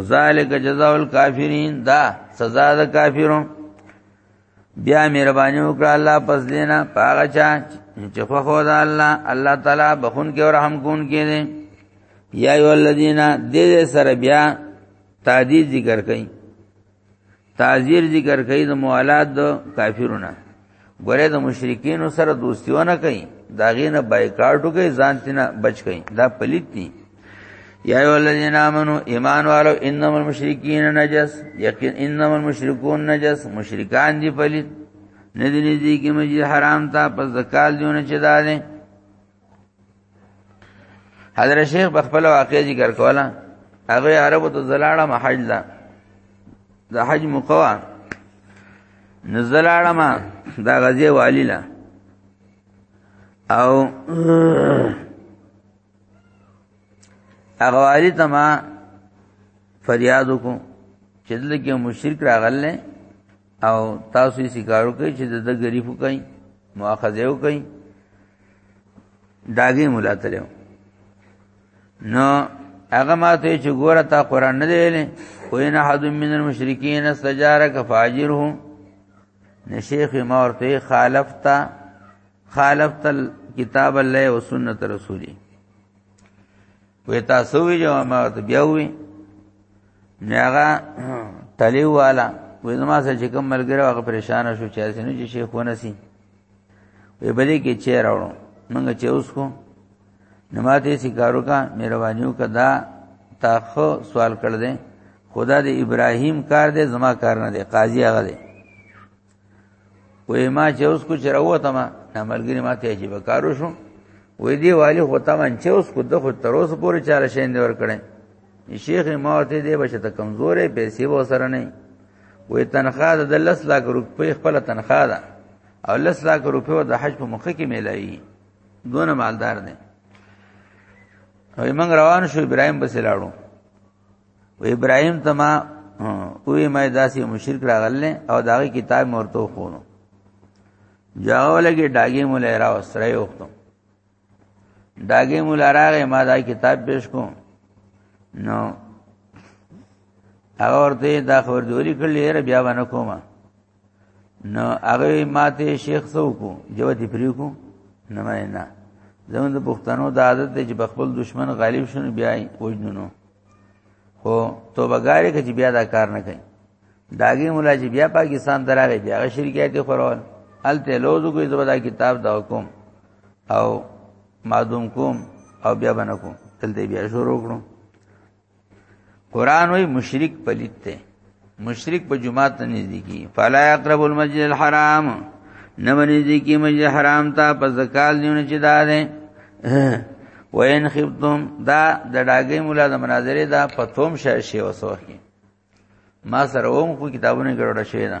ذالک جزاء الکافرین دا سزا د کافرو بیا مهرباني وکړه الله پس دینا پاغه چا چې خو خو دا الله الله تعالی بخون کې او رحم کون کې دي یا ایو الذین دې سره بیا تعدید ذکر کړي تعذير ذکر کوي د موالات د کافرونو ګوره د مشرکین سره دوستیونه کوي دا غینه بایکاټو کوي ځان تینا بچ کوي دا پلیت دي یا ایو الذین آمنو ایمان والو انما المشرکین نجس یقین انما المشرکون نجس مشرکان دی پلیت ندی نزی کی مجید حرام تا پس دکال دیونه چه داده حضرت شیخ په خپل واقع ذکر کولا هغه عربو ته زلاړه محج ده د حج مقوا نزلاړه ما دا غزي والی لا او هغه والی ته ما فریاد وکړو چې دلته مشرک راغله او تاسو یې سکارو کوي چې د غریبو کوي مؤاخذه وکړي داګه مولا تلو نو هغه ماته چې ګوره تا قران نه دی وین حد من المشرکین استجارک فاجره نه شیخ ما ورته خالفت خالفت کتاب الله و سنت رسولی وې تاسو وی جو ما ته بیا وی ناغه تلی والا وې زما سره چې کوم ملګری هغه پریشان شو چې اسنه چې شیخ ونسی وې بلې کې چیر راوړو منګه چې اوس کو نماته سکارو کا مهربانيو کدا تا خو سوال کړ دې خدا دې ابراهيم کار دې زما کار نه دې قاضي هغه دې وې ما چې اوس کو چې راوته ما نه ملګری ما ته عجیب کارو شو وې دی والی خو تا من چې اوس کو د خو تر اوسه پورې چاره شین دی ور کړې شیخ ما ته دی بچ ته کمزورې پیسې و سره نه وې تنخواه د 10 لک روپۍ خپل تنخواه ده او 10 لک روپۍ د حج په مخ کې ملایي دونه مالدار دي او موږ روان شو ابراهيم بس لاړو و ابراهيم تما وې مې داسې مشرک راغل او داغه کتاب مرته خونو جاوله کې داګه مولا را وسره وختم داګه مولا راغې ما دا کتاب پیش کوم نو هغه ورته دا خبر دوری کړلې را بیا باندې کومه نو هغه ماته شیخ څوکو جو دې پریکو نه مې نه زمون د پښتنو د عادت دی چې بخپل دشمن غالب شون بیا وجنونو خو توبګاری کې بیا دا کار نه کوي داګه مولا چې بیا پاکستان دراغه بیا شرکیات خورول الته لوزو کوی زبدا کتاب دا حکم او معدوم کوم او بیا بنکو تل دې بیا شروع کړو قران وی مشرک پلیت ته مشرک په جمعات نه نږدې کی فلا يقرب المسجد الحرام نه نږدې کی مسجد حرام ته په زکال دیونه چې دا ده وین خفتم دا د ډاګې مولا د مناظره دا پتوم شې شی وسوه ما سره ووم خو کتابونه ګرځول شوی نه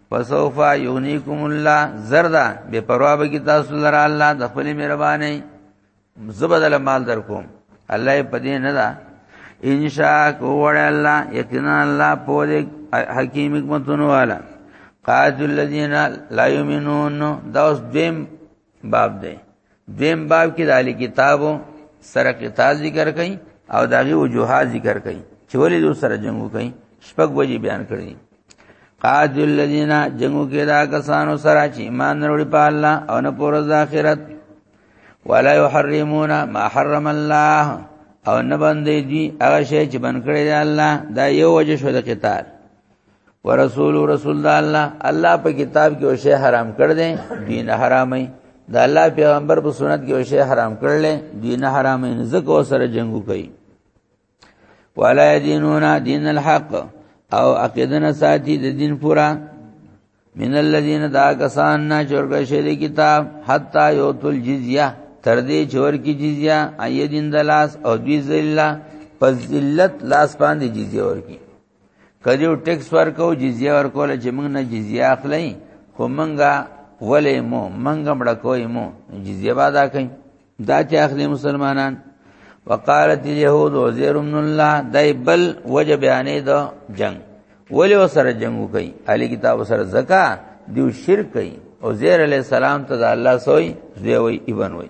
فسوف یغنیکم الله زردا بے پروا به کی تاسو لره الله د خپل مهرباني زبدل مال در کوم الله په دې نه دا ان شاء کوړ الله یقینا الله په دې حکیم حکمتونو والا قاعد الذین لا یؤمنون دا اوس دیم باب دی دیم باب کې د علی کتابو سره قتال ذکر کړي او داغي وجوهات ذکر کړي چې ولې دوی سره جنگ وکړي شپږ وجې بیان کړي قاد الذین جنگو کې دا کسانو سره چې ایمان وروړي په الله او نه پر ورځ آخرت ولا يحرمون ما حرم الله او نه باندې دي هغه شی چې بن کړی دی الله دا یو وجه شو د قتال ورسول رسول الله الله په کتاب کې وشي حرام کړ دې دین حرامي د الله پیغمبر په سنت کې وشي حرام کړل دین حرامي زکه سره جنگو کوي ولا دینون دین الحق او عقیدنا ساتي د دین پورا من الذين دا کسان نه چورګ شری کتاب حتا یوتل جزیه تر دې چور کی جزیه ایدین دلاس او دوی ذلہ پس ذلت لاس باندې جزیه ورکی کدی او ټیکس ورکو جزیه ورکول چې موږ نه جزیه اخلي خو منګه ولې مو منګه مړ کوی مو جزیه بادا کوي دا چې اخلي مسلمانان وقالت اليهود وزير من الله دای بل وجه بیانې دو جنگ ولې وسره جنگ کوي علي کتاب سره زکا دیو شرک کوي او زیر علی السلام ته الله سوئی زوی وي ابن وي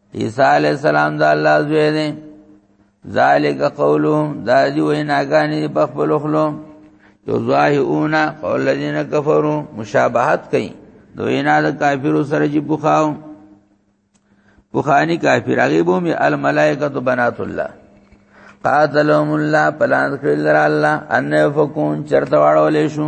عیسی علی السلام د الله زوی دی ذالک قولو دا دی ویناګانی په خپل خلو یو ظاهرون قول الذين كفروا مشابهت کوي دوینا د کافرو سره چې بوخاو بوخانی کافر هغه بوم الملائکه بنات الله قاتلهم الله پلان کړل الله ان فكون چرته واړولې شو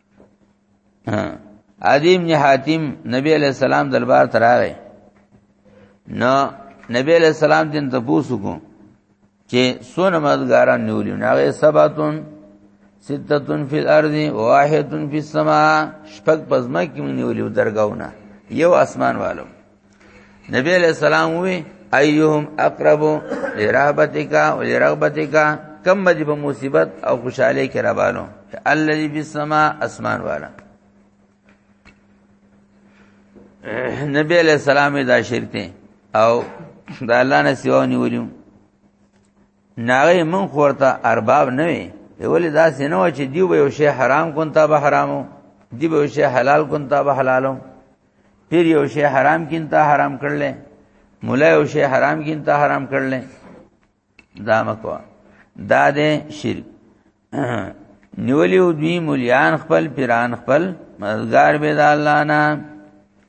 عدیم نه حاتم نبی علیہ السلام دربار ته راغی نو نبی علیہ السلام دین ته پوښتنه چې سونه مدګاران نیولې نه غي سباتون ستتون فی الارض واحدن فی السما شپږ پزما کې نیولې درگاونه یو اسمان والو نبی علیہ السلام وی ایهم اقرب لرغبتک او لرغبتک کم مجب مصیبت او خوشاله کې روانو الذي بالسما اسمان والا نبی علیہ السلام دا شرک دی او دا الله نه سیوا نیولیو ناغه من خورته ارباب نه وي ولې دا سينو چې دیو به یو شی حرام کون تا به حرامو دی به یو شی حلال کون تا به حلالو پیر یو شی حرام کین ته حرام کړل مولا یو شی حرام کین ته حرام کړل دا مکو دا دې شرک نیولیو دوی مولیان خپل پیران خپل مددگار به د الله نه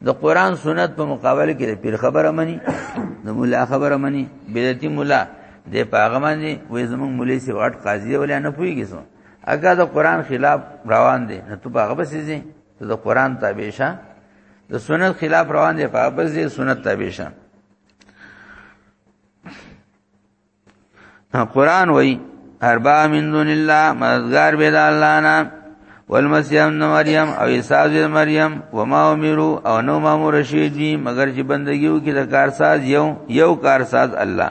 د قران سنت په مقابله کې د پیر خبره مني د مولا خبره مني بدعتي مولا د پاغه باندې وې زمونږ مولوی سی واټ قاضي ولې نه پويږي سو اګه د قران خلاف روان دي نو ته پاغه بسې د قران تابع شه د سنت خلاف روان دي په بس دي سنت تابع شه قران وای اربع من دون الله مددگار به د الله نه والمسيح ابن مريم او عيسى ابن مريم وما امروا او نو مامور شي دي مگر چې بندگیو کې د کارساز یو یو کارساز الله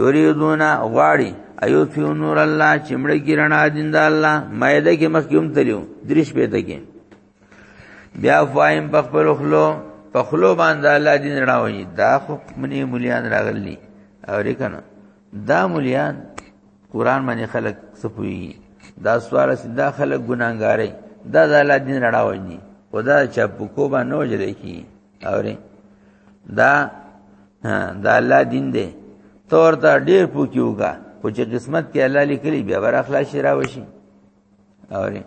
یریدون غواړي ایو فیو نور الله چې مړ ګرنا دین د الله مایده کې مخ کوم تلیو دریش په دګي بیا فایم په خپل خلو په خلو باندې الله دین راوي دا خو منی مليان راغلي او ریکنه دا مليان قران باندې خلق سپوي دا سوال سیدا خلق ګناګاري دا د الله دین راوي خدا چا په کو باندې وجلې کی اوري دا دا الله دین دی تور دا ډیر پوکیوګه خو چې قسمت کې الله لیکلی بیا بر اخلاص شرا وشي اوري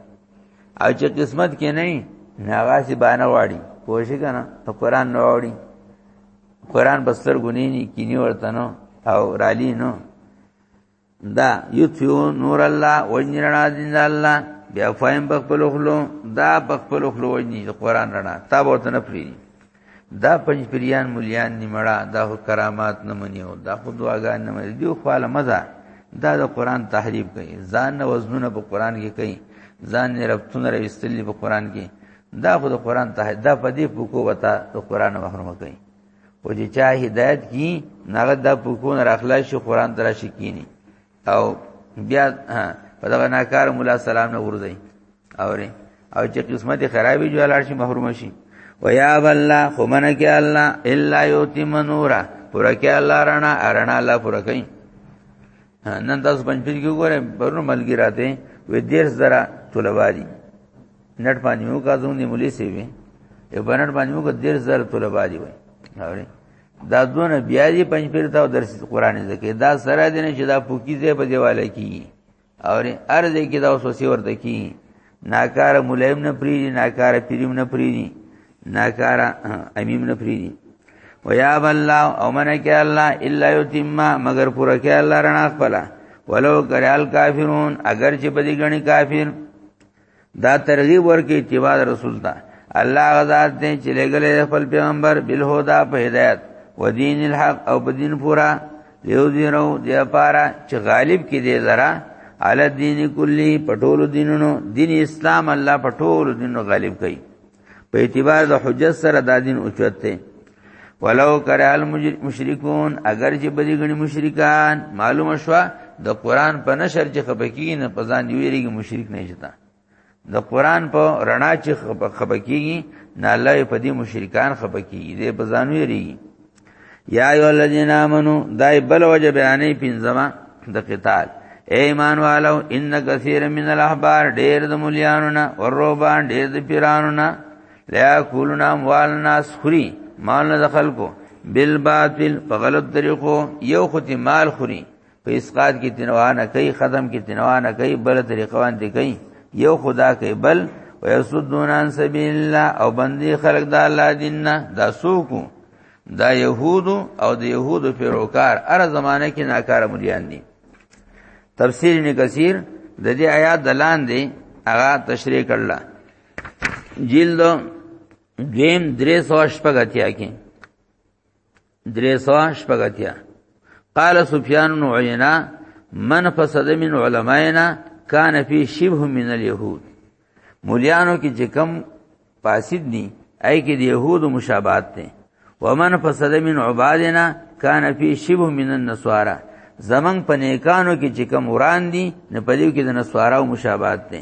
او چې قسمت کې نه ناغاسی باندې واړي پوښی کنه ته قران نه واړي قران بستر غنینی کینی ورته نو او رالی نو دا یتیو نور الله وجنی رڼا دین دا الله بیا فایم بخپل خلو دا بخپل خلو وجنی د قران رڼا تا بوته نه پری دا پنځ پریان مليان نیمړه دا کرامات نه منیو دا خو دعاګان نه منیو دیو خاله مزه دا د قران تحریف کوي ځان نه وزنونه په قران کې کوي ځان نه ربطونه راوستلی په قران کې دا خو د قران ته دا په دې پوکو وتا د قران محروم کوي او چې چا هدایت کی نغد د پکون راخلا شي قران تر شي کینی او بیا په دغه ناکار مولا سلام نه ورځي اوري او چې قسمت خرابې جو لاړ شي محروم شي ويا بالله خمن کې الله الا يوتي منورا پورا کې الله رڼا رڼا الله پورا کوي نن تاسو پنځپیر کې وګورئ پرونو ملګری راته وې دیر زرا طلبه دي نټ باندې مو کا زموږ مولي سی وي یو بنټ باندې مو کا ډیر زر طلبه دی وي اوري دا دونه بیا دی پنځ پیر تا درس قران زکه دا سره دین چې دا پوکی زې په دیواله کی اوري ارز کې دا وسوسه ورته کی ناکار مولیم نه پری ناکار پیریم نه پری ناکار امیم نه پری ويا بالله او من کې الله الا یتم مگر پورا کې الله رڼا خپل ولو کرال کافرون اگر چې بدی غني کافر دا ترغیب ورکې اتباع رسول ته الله غزا دې چې لګلې خپل پیغمبر بل هدا په هدایت و دین الحق او په دین پورا یو دیرو دی پارا چې غالب کې دی لرا علی دین کلی پټول دینونو دین اسلام الله پټول دینونو غالب کړي په اعتبار د حجت سره دا دین اوچت دی ولو کرا المشرکون اگر چې بدی غني مشرکان معلومه شو د قران په نشر چې خپکی نه پزان دی ویریږي مشرک نه جتا د قران په رڼا چې خپکی نه الله په دې مشرکان خپکی دې پزان ویریږي یا ایو الذین آمنو دای بل وجه بیانې پینځما د قتال ایمان والو ان کثیر من الاحبار ډیر د مليانو نه او روبان ډیر د پیرانو نه لا کولنا اموال ناس خوري مال نه خلکو بالباطل په غلط طریقو یو ختی مال خوري په اسقات کې تنوانه کوي ختم کې تنوانه کوي بل طریقه باندې کوي یو خدا کوي بل ويسدون عن سبيل الله او بندي خلق د الله دیننا دا سوکو دا يهودو او د يهودو پیروکار ار زمانه کې ناکار مليان دي تفسیر ابن کثیر د دې آیات دلان دي هغه تشریح کړل جلد دیم درې سو شپږتیا کې درې سوا شپګتیا قال سفیان بن عینا من فسد من علمائنا کان فی شبه من اليهود مولیانو کې چې کم فاسد دي اي کې د يهودو مشابهت دي ومن فسد من عبادنا کان فی شبه من النصارى زمنګ په نیکانو کې چې کم وران دي نه پدیو کې د نصارا او مشابهت دي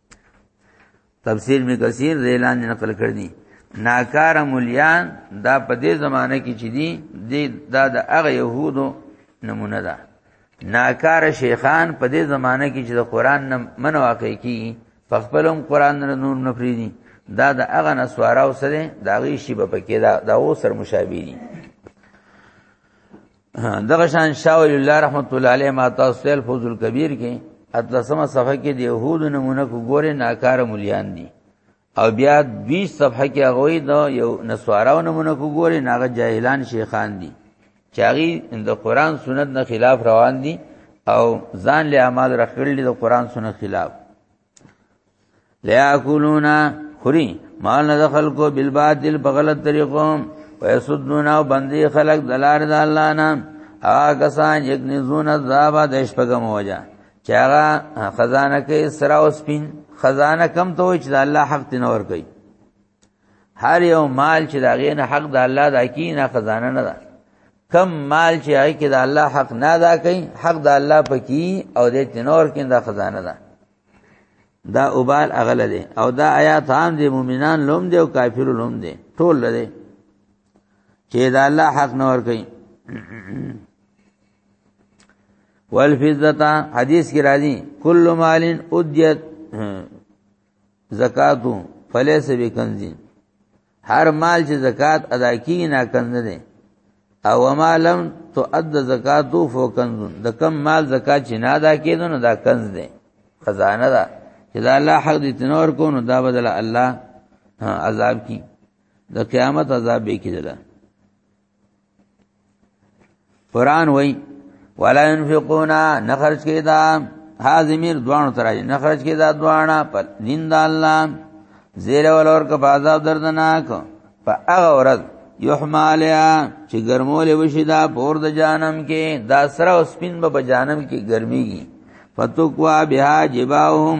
تفسیر ابن کثیر زیلان نقل کړی ناکار مليان دا په دې زمانه کې چې دي دا د هغه يهودو نمونه ده ناکار شیخان په دې زمانه کې چې د قران نه من واقع کی په خپلم قران نه نور نه فریدي دا د هغه نسوارا او سره دا غي شی په کې دا دا و سر مشابه دي دغه شان شاه ولی الله رحمت الله علیه ما تاسو تل فوزل کبیر کې اتلسمه صفحه کې د يهودو نمونه کو ګوره ناکاره مليان دي او بیا 20 صفحه کې هغه د یو نسواراو نمونه کو ګوره ناغه جاهلان شیخان دي چاغي د قران سنت نه خلاف روان دي او ځان له اعمال رخړل دي د قران سنت خلاف لیاکلونا خوري مال نه دخل کو بالباطل په غلط طریقو ويسدون او بندي خلق دلار د الله نه هغه سان یکنزون الذاب د شپګم وجه چاغه خزانه کې سرا او سپین خزانه کم ته وي چې الله حق تنور کوي هر یو مال چې دا غین حق د الله د اکینه خزانه نه ده کم مال چې هغه کې د الله حق نه ادا کوي حق د الله پکې او د تنور کې د خزانه ده دا اوبال اغل دي او دا آیات عام دي مؤمنان لوم دي او کافر لوم دي ټول لري چې د الله حق نه ور کوي والفزتا حدیث کی راضی کل مال ادیت زکاتو فلیس به کنزی هر مال چې زکات ادا کی نه کنز نه او ما لم تؤد زکاتو فکنز د کم مال زکات چې نه ادا کیدو نه دا کنز دی خزانه ده چې دا الله حق دې تنور کو نو دا بدل الله عذاب کی د قیامت عذاب به کیدله قران وای ولا ينفقون نخرج کیدا حازمیر دوان ترای نخرج کیدا دوانا په دین د الله زیر ولور کا بازار دردناک په هغه ورځ یحمالیا چې ګرمول وشي دا پور د جانم کې دا سره او سپین به جانم کې ګرميږي فتوقوا بها جباهم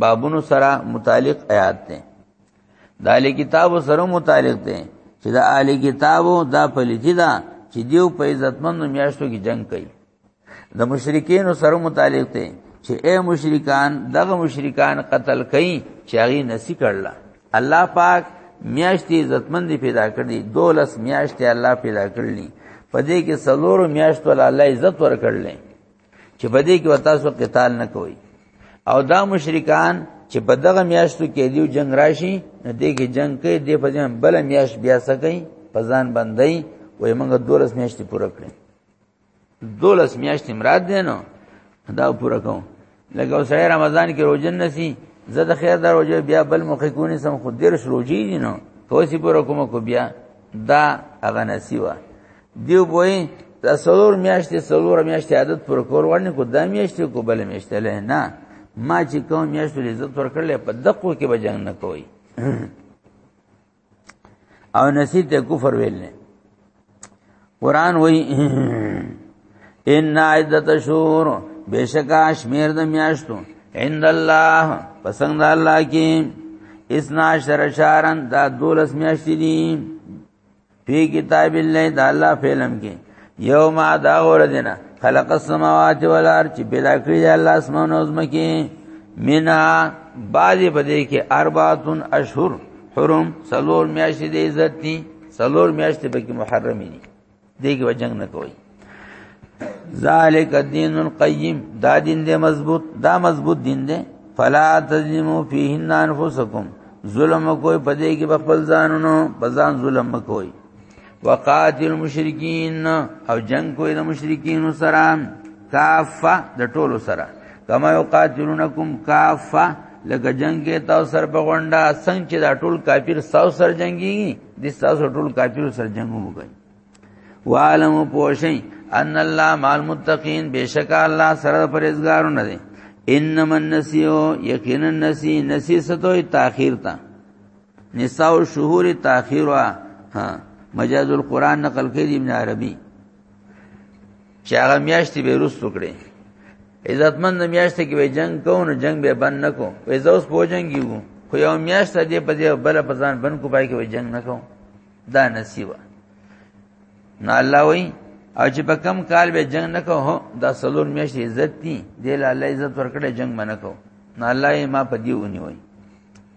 بابونو سره متعلق آیات ده د اهل کتابو سره متعلق ده چې د اهل کتابو دا پلیتی ده چې دیو په عزتمنو میاشتو کې جنگ کوي د مشرکین سره متعلق ده چې اے مشرکان دغه مشرکان قتل کړي چې هغه نسی کړل الله پاک میاشتې عزتمندي پیدا کړې دولس میاشتې الله پیدا کړلې پدې کې سلورو میاشتو الله عزت ورکړلې چې په دې کې ورته سو قتال نه کوي او دا مشرکان چې په دغه میاشتو کې دیو جنگ راشي نو دې کې جنگ کې دې په ځان بل میاشت بیا سکي په ځان باندې وای موږ دولس میاشتې پوره کړې دولس میاشتې مراد دی نو دا پوره کوم لکه اوس رمضان کې روزن نسی زه د خیر د روزه بیا بل مخ کونی سم خو دیر شروجی دي نو کوسی پوره کوم کو بیا دا هغه نسی و دیو بوئی دا سلور میاشتې سلور میاشتې عادت پر کور ورنه کو دا میاشتې کو بل میاشتې له نه ما چې کوم میاشتې عزت ورکړل په دقو کې به جنگ نه کوي او نصیب ته کفر ویل نه قران وای ان عدت شهور بشکا شمیر د میاشتو عند الله پسند الله کې اسنا شر شارن دا دولس میاشتې دي فی کتاب الله د الله فلم کې یوم دا غور دینا خلق السماوات والارض چې پیدا کړی الله اسمان او زمکه مینا باجی بده کې اربعتن اشهر حرم سلور میاشتې د عزت دي سلور میاشتې به کې محرم دي دیګ و جنگ نه کوي ذالک الدین القیم دا دین دې مضبوط دا مضبوط دین دې فلا تظلموا فیهن انفسکم ظلم کوئی پدې کې خپل ځانونو بزان ظلم کوئی وقاتل المشرکین او جنگ کوئی د مشرکین سره کافه د ټولو سره کما یقاتلونکم کافه لکه جنگ کې تاسو سره په غونډه څنګه چې دا ټول کافر تاسو سره جنگي دي تاسو ټول کافرو سره جنگ وکړي وعلم پوشي ان الله مع المتقين بشک الله سره پرهیزګارو نه دي انما النسيو یقینا نسی نسی ستوي تاخير تا نساء شهور تاخير وا ها مجاز القران نقل کړي ابن عربي چې هغه میاشتې به رسو کړي عزتمند میاشتې کې به جنگ کوو نو جنگ به بند نکو وې زه اوس په جنگ یو خو یو میاشت دې په دې بل په ځان بند کو پای کې به جنگ نکو دا نصیبه نو الله وی او چې په کم کال به جنگ نکو هو دا سلور میاشتې عزت دي دې له الله عزت ورکړې جنگ منکو نو الله یې ما په دې ونی وای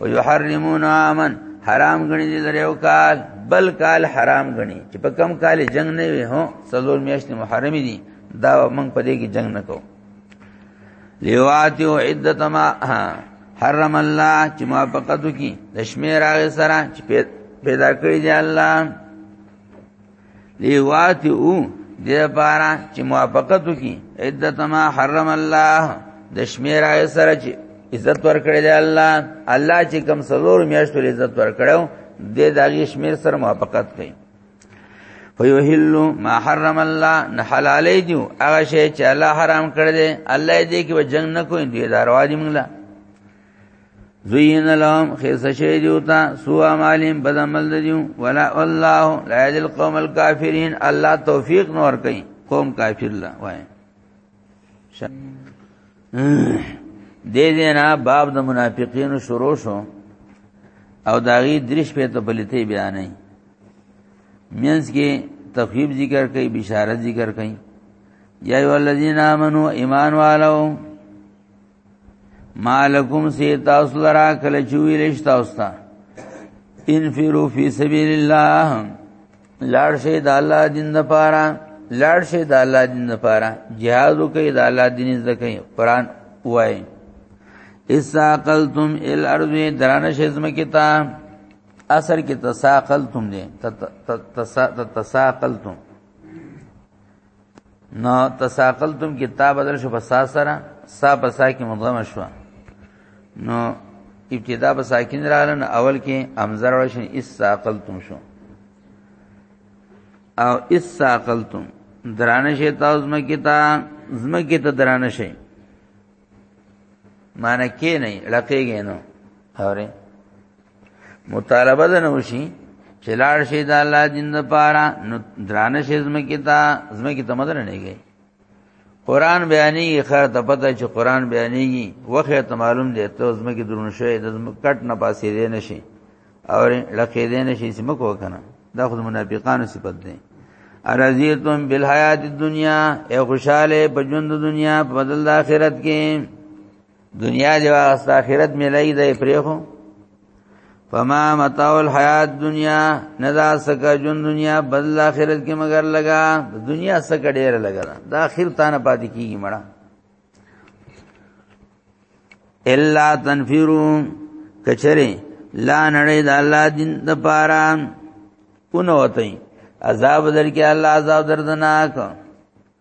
ويحرمون عاما حرام غني دي دریو کال بل کال حرام غني چې په کم کال جنگ نه وي هو سلور میاشت محرم دي دا موږ په دې کې جنگ نه کو لیواتو عدت ما حرم الله چې ما فقط کی د شمیر هغه سره چې پیدا کړی دی الله لیوات او د بارا چې موافقت وکي عدت ما حرم الله د شمیر آی سره چې عزت ورکړي دی الله الله چې کم سلور میاشتو عزت ورکړو د دغه شمیر سره موافقت کوي فیحل ما حرم الله نه حلالې دی هغه شی چې الله حرام کړی دی الله دې کې جنگ نه کوي دی دروازې موږ زوین لهم خیس شی دیوتا سو عمالیم بدعمل دیو ولا الله لا یذ القوم الکافرین الله توفیق نور کئ قوم کافر لا وای دې دینا باب د منافقینو شروع شو او داغي درش په ته بلته بیانې مینس کې تخیب ذکر کئ بشارت ذکر کئ یا ایو الذین آمنو ایمان والو مالکم سی تاسو لرا کله چویل شتاوستا انفرو فی سبیل الله لاړ شي د الله دین د پاره لاړ شي د الله دین د پاره jihad وکي د الله دین زده کوي قران وای اساقلتم الارض دران شزم کتا اثر کې تساقلتم دي تساقلتم نو تساقلتم کتاب بدل شو بسا سره سا بسا کې مدغم شو نو ابتدا به ساکن رالن اول کې امزر ورشن اس ساقلتم شو او اس ساقلتم درانه شي تاسو مکه تا زمکه ته درانه شي معنی کې نه لکېږي نو اوره مطالبه ده نو شي چې لاړ شي د الله دین د پاره نو درانه شي زمکه تا زمکه ته مدر نه گئی قران بیانې خیر ته پته چې قران بیانې وخه ته معلوم دی ته زمکه درون شوی د زمکټ نه پاسې دی نشي او لکه دی نشي چې مکو کنه دا خود منافقانو صفت دی ارزیتم بالحیات الدنیا اے خوشاله په ژوند دنیا په بدل د آخرت کې دنیا دی واست اخرت ملای دی پریخو فما متاع الحیات دنیا ندا سکا جون دنیا بدل اخرت کې مگر لگا دنیا سکا ډیر لگا دا اخر تانه پاتې کیږي مړه الا تنفیرو کچره لا نړی د الله دین د پاره اونوتای عذاب در کې الله عذاب دردناک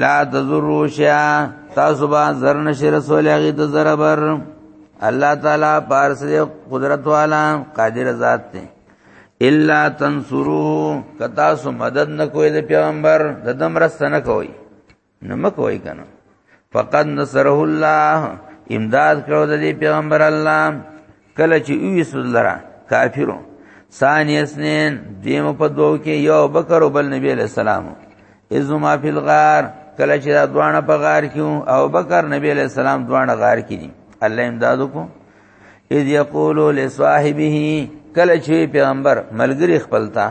لا تزرو شیا تاسو با زر نشی رسول هغه ته زربر الله تعالی پارس دی قدرت والا قادر ذات دی الا تنصرو کتا سو مدد نکوې د پیغمبر د دم رسته نکوي نو مکوي کنه فقد نصره الله امداد کړو د پیغمبر الله کله چې ویسل لرا کافرو ثانی اسنین دیم په دوو کې یو بکر او بل نبی علیہ السلام ازو ما فی الغار کله چې دا دوانه په غار کې او بکر نبی علیہ السلام دوانه غار کې دي الله امداد کو اذ یقول لصاحبه کله چې پیغمبر ملګری خپلتا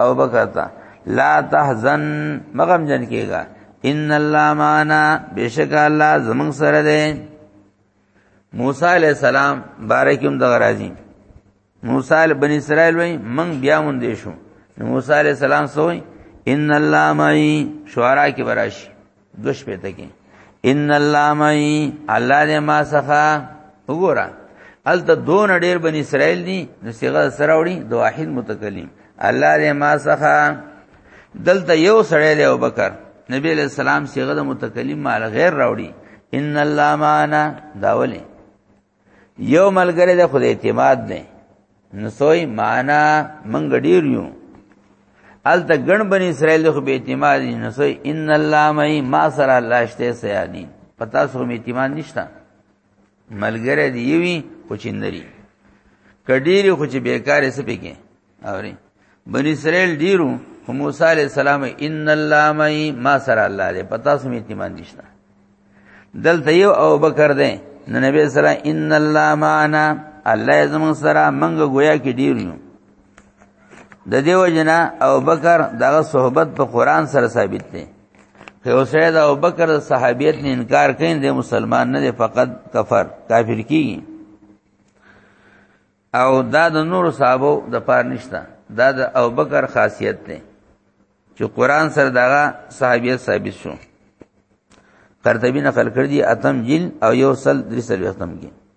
او بکر تا لا تحزن مغم جن کېږي ان الله معنا بشک الله زمون سره دی موسی علی السلام بارکم دغه راځي موسی علی بن اسرائیل وای من بیا مون دې شو موسی علی السلام سوې ان الله معي شعرا کې براشي دوش په تکي ان الله معي الله دې ما سخا وګوره الته دون ډېر بن اسرائیل دي نو صيغه سره وړي د واحد متکلم الله دې ما سخا دلته یو سړی دی ابو بکر نبی علیہ السلام صيغه د متکلم مال غیر راوړي ان الله معنا داولی یو ملګری د خدای اعتماد نه نسوی معنا منګ ډیر یو ال ته ګڼ بنی اسرائیل خو به اعتماد نه سوی ان الله مې ما سره الله شته سیادی پتا سو می اعتماد نشتا ملګری دی وی خو چې نری کډيري خو چې بیکاره سپکه اوري بنی اسرائیل ډیرو هم موسی علی السلام ان الله مای ما سره الله دې پتا سم اعتماد نشته دلته یو او بکر دې نبی سره ان الله معنا الله زمون سره منګ گویا کې ډیر یو د دیو جنا او بکر دغه صحبت په قران سره ثابت دی یو سید او بکر صحابیت نه انکار کین دی مسلمان نه دی فقط کفر کافر کیږي او دا د نور صحابه د پار نشتا دا د او بکر خاصیت دی چې قران سره دغه صحابیت ثابت شو قرطبی نقل کړ دی اتم جل او یو سل درې سل ختم کی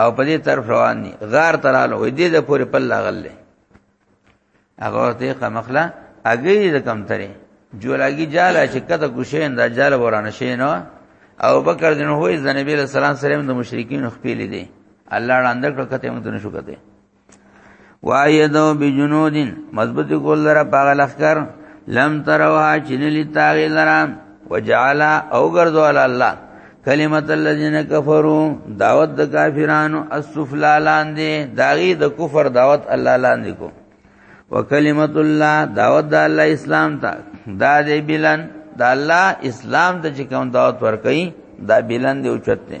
او په دې طرف روان دي غار تراله وې دې د پورې په لاغل له هغه ورته قمخلا اگې د کم ترې جولاګي جاله چې کته کوشین دا جاله ورانه شین او بکر دین هوې د نبی له سلام سره د مشرکین خپل دي الله وړاندې کړ کته موږ نه شو کته وایدو بجنودین مضبوط کول لره پاغه لخر لم تروا چنلی تاغی لره وجعل او غرزول الله کلمت الذين كفروا دعوت د کافرانو السفلا لاندې داغي د کفر دعوت الله لاندې کو وکلمت الله دعوت د الله اسلام ته دا دې بلن د الله اسلام ته چې کوم دعوت ورکړي دا بلن دی اوچت نه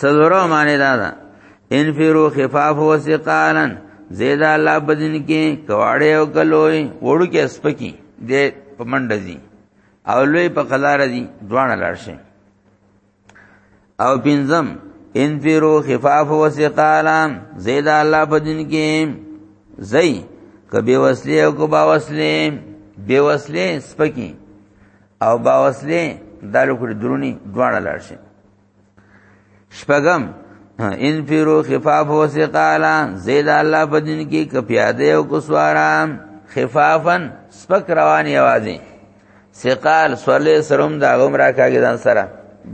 سلورو معنی دا ده انفرو خفاف و ثقالن زید الله بدن کې کواړې او کلوې وړو کې سپکی د پمنډ دي او لوی په قلار دي دوان لار شي او پنځم انفرو خفاف و ثقالن زید الله بدن کې زئی کبه وسلې او کبه وسلې بے وسلې سپکی او باوسلې دالو کړي درونی دواړه لاړ شي شپغم ان پیرو خفاف و ثقالا زید الله په دین کې کپیاده او کوسوارام خفافن سپک رواني اوازې ثقال سولې سروم دا غوم راکاږي ځان سره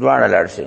دواړه لاړ شي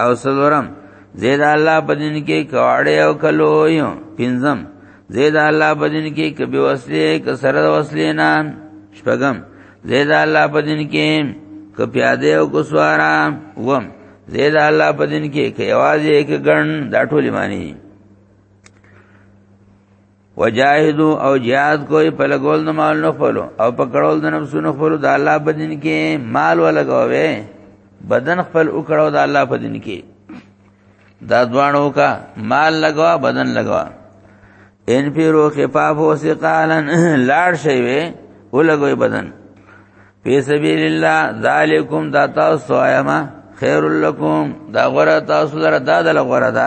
او سلورم زید الله په دین کې کواړې او کلو یو پنځم زید الله په دین کې کبي وسلې ک سره وسلې نه شپږم زید الله په دین کې ک پیاده او کو سوارا وم زید الله په دین کې ک یوازې ک ګڼ دا ټول معنی وجاهدو او جهاد کوئی په لګول د مال نه خپلو او په کړول د نفسونو خپلو د الله په دین کې مال ولګوي بدن خپل او کړو د الله په دین کې دا دوانو کا مال لګوا بدن لګوا ان پیرو خفاف او ثقالن لاړ شي وي او لګوي بدن په سبیل الله ذالکم دا تاسو آیما خیر لکم دا غره تاسو لره دا د غره ده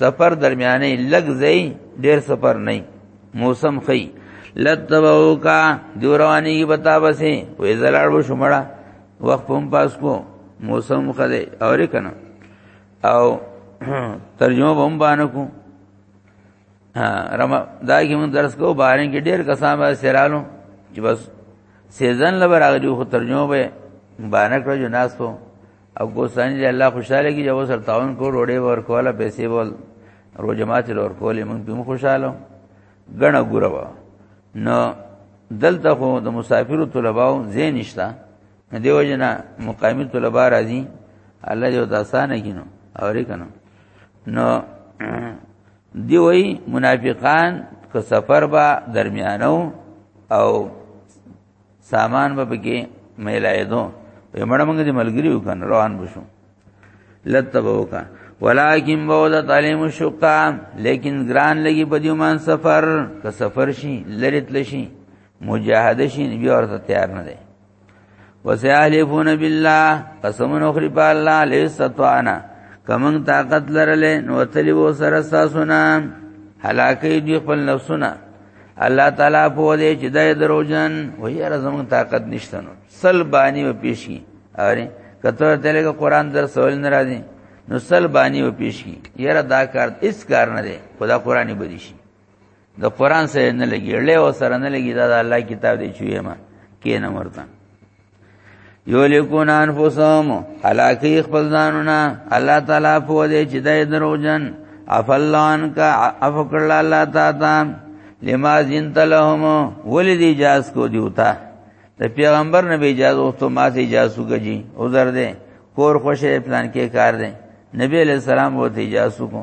سفر درمیانه لګ زئی ډیر سفر نه موسم خی لتبو کا دوروانی کی بتا بسې وې زلاړ و شمړه وخت هم پاس کو موسم خله اور کنه او ترجمه هم باندې کو رما دا کی من درس کو بارین کې ډیر کسان به سرالو چې بس سیزن لبر هغه جو ترجمه به باندې کړو جو ناس په او ګوستانی دی الله خوشاله کی جو سر تعاون کو روړې ور کوله پیسې بول رو جماعت لور کولې مونږ به خوشاله غنه ګوروا نو دلته خو د مسافرو طلباو زین نشتا دیو جنا مقامی طلبا راځي الله جو داسان کینو اورې کنو نو دی وی منافقان که سفر با درمیانو او سامان به پکې میلایدو په مړه موږ دې ملګری وکړ روان بشو لتبو کا ولکن بود تعلیم شقا لیکن ګران لګي په دیو مان سفر که سفر شي لریت لشي مجاهده شي بیا ورته تیار نه دی وسیحلفون بالله قسمون اخری په الله لستطعنا کمن طاقت لرله نو تلی وو سره ساسونه هلاکې دی خپل نفسونه الله تعالی په دې چې د دروژن وې رزم طاقت نشته نو سل بانی و پیش کی اره کته دلګه قران در سوال نه راځي نو سل بانی و پیش کی یره دا کار اس کار نه دی خدا قرآنی بدی شي د قران سره نه لګي له او سره نه لګي دا د الله کتاب دی چوي ما کې نه مرته یولکون انفسهم هلاکی خپل ځانونه الله تعالی په دې چې دای دروژن افلان کا افکر الله تعالی لما زنت لهم ولذي جاز کو دیوتا ته پیغمبر نبی اجازه وختو ما ته اجازه وکړي عذر دې کور خوشې پلان کې کار دې نبی علیہ السلام وو ته اجازه کو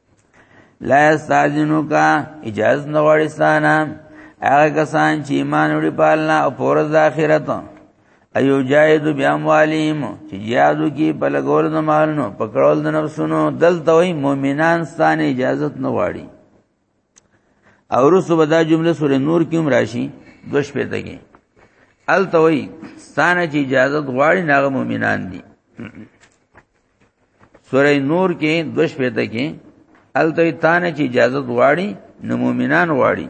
لا استاذنو کا اجازه نه غواړي ستانه هغه کسان چې ایمان وړي په الله او پر ورځ آخرت ایو جاهد بیا موالیم چې جهادو کې په لګول نه مالونو پکړول د نفسونو دلته وي مؤمنان ستانه اجازه نه غواړي او رسو بدا جمله سورې نور کې هم راشي دوش پته کې التوي ستانه چې اجازه غواړي ناغه مؤمنان دي سورې نور کې دوش پته کې الته تانه چې اجازه واړي نو مؤمنان واړي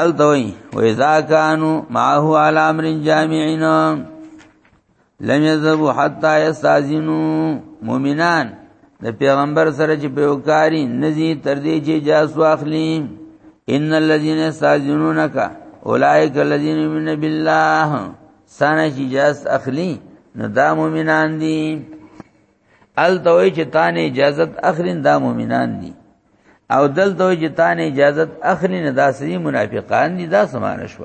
ال دوی و اذا كانوا معه على امر جامعين لم يذهبوا حتى يستاذنوا مؤمنان د پیغمبر سره چې پیوکاری نزی تر دې چې جاس واخلي ان الذين يستاذنونك اولئك الذين يؤمنون بالله سانه چې اجازه اخلي نو دا مؤمنان دي ال توي چې تانه اجازه اخلي دا مؤمنان دي او دل توي چې تانه اجازه اخلي نه دا سړي منافقان دي دا سمانه شو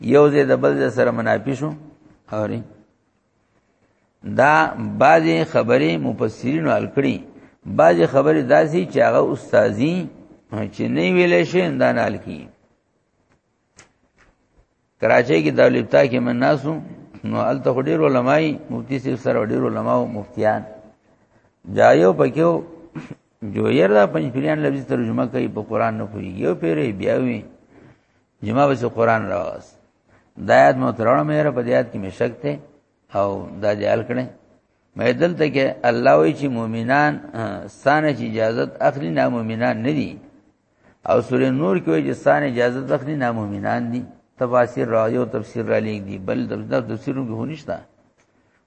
یو ځای د بل ځای سره منافق شو اوري دا بعضی خبرې مفسرین ال کړی بعضی خبرې داسي چې هغه استادي چې نه ویلې شي دا نه ال کی کراچۍ کې دولپتا کې من ناسو نو الته ډېر علماي مفتی صاحب سره ډېر علما او مفتیان جایو پکيو جو ير دا پنځ پیران لفظ ترجمه کوي په قران نه کوي یو پیری بیا وی جما به قران راوس دایات مو ترونه مې را په دایات کې مشک ته او دا جال کړي مې دلته کې الله وی چې مؤمنان ستانه چې اجازه اخلي نه مؤمنان نه دي او سورې نور کې وایي چې ستان اجازه تخني نامؤمنان دي تفاسیر را یو تفسیر را لیک دي بل د تفسیرو کې هونښتا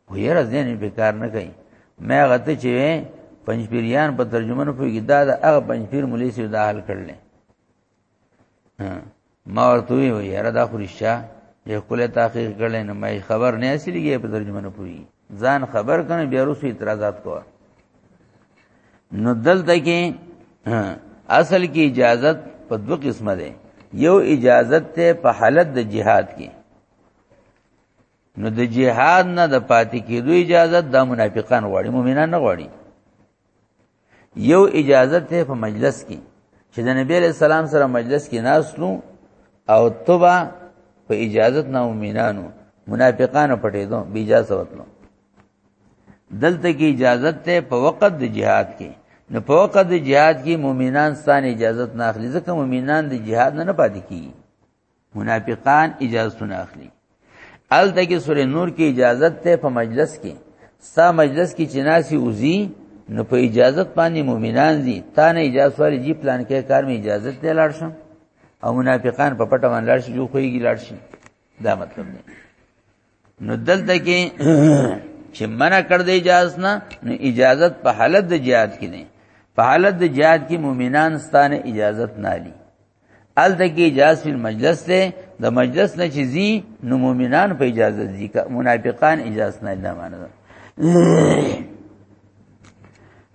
خو یې راز نه بیکار نه کوي مې غته چې پنځپیریان په ترجمه نه پوهیږي دا د هغه پنځپیر مولوی سي دا حل کړل ما ورته وی یاره دا خو رښتیا یو کله تحقیق کړل نه مې خبر نه اصليږي په ترجمه نه پوي ځان خبر کنه بیا روسو اعتراضات کوه نو دلته کې اصل کې اجازت په دوه قسمه ده یو اجازت ته په حالت د جهاد کې نو د جهاد نه د پاتې کېدو اجازت د منافقان غواړي مؤمنان نه غواړي یو اجازه ته په مجلس کې چې د نبی له سلام سره مجلس کې ناسلو او توبه په اجازه نه مؤمنانو منافقانو پټېدو بی اجازه وتلو دلته کې اجازه ته په وخت د جهاد کې نو په وخت د جهاد کې مؤمنان ستان اجازه نه اخلي ځکه مؤمنان د جهاد نه نه پاتې کیږي منافقان اجازه نه اخلي الته کې سورې نور کې اجازه ته په مجلس کې ستا مجلس کې چې ناسي وزي نو په اجازه باندې مؤمنان دي تا نه اجازه واري جی پلان کې کار مې اجازه ته لاړ شم او منافقان په پټه باندې لاړ شي جو خوېږي لاړ شي دا مطلب دی نو دلته کې چې منع کړ د اجازه نه نو اجازت په حالت د جهاد کې نه په حالت د جهاد کې مؤمنان ستانه اجازت نه لري ال د کې اجازه په مجلس ته د مجلس نه چې زی نو مؤمنان په اجازه دي منافقان اجازه نه لري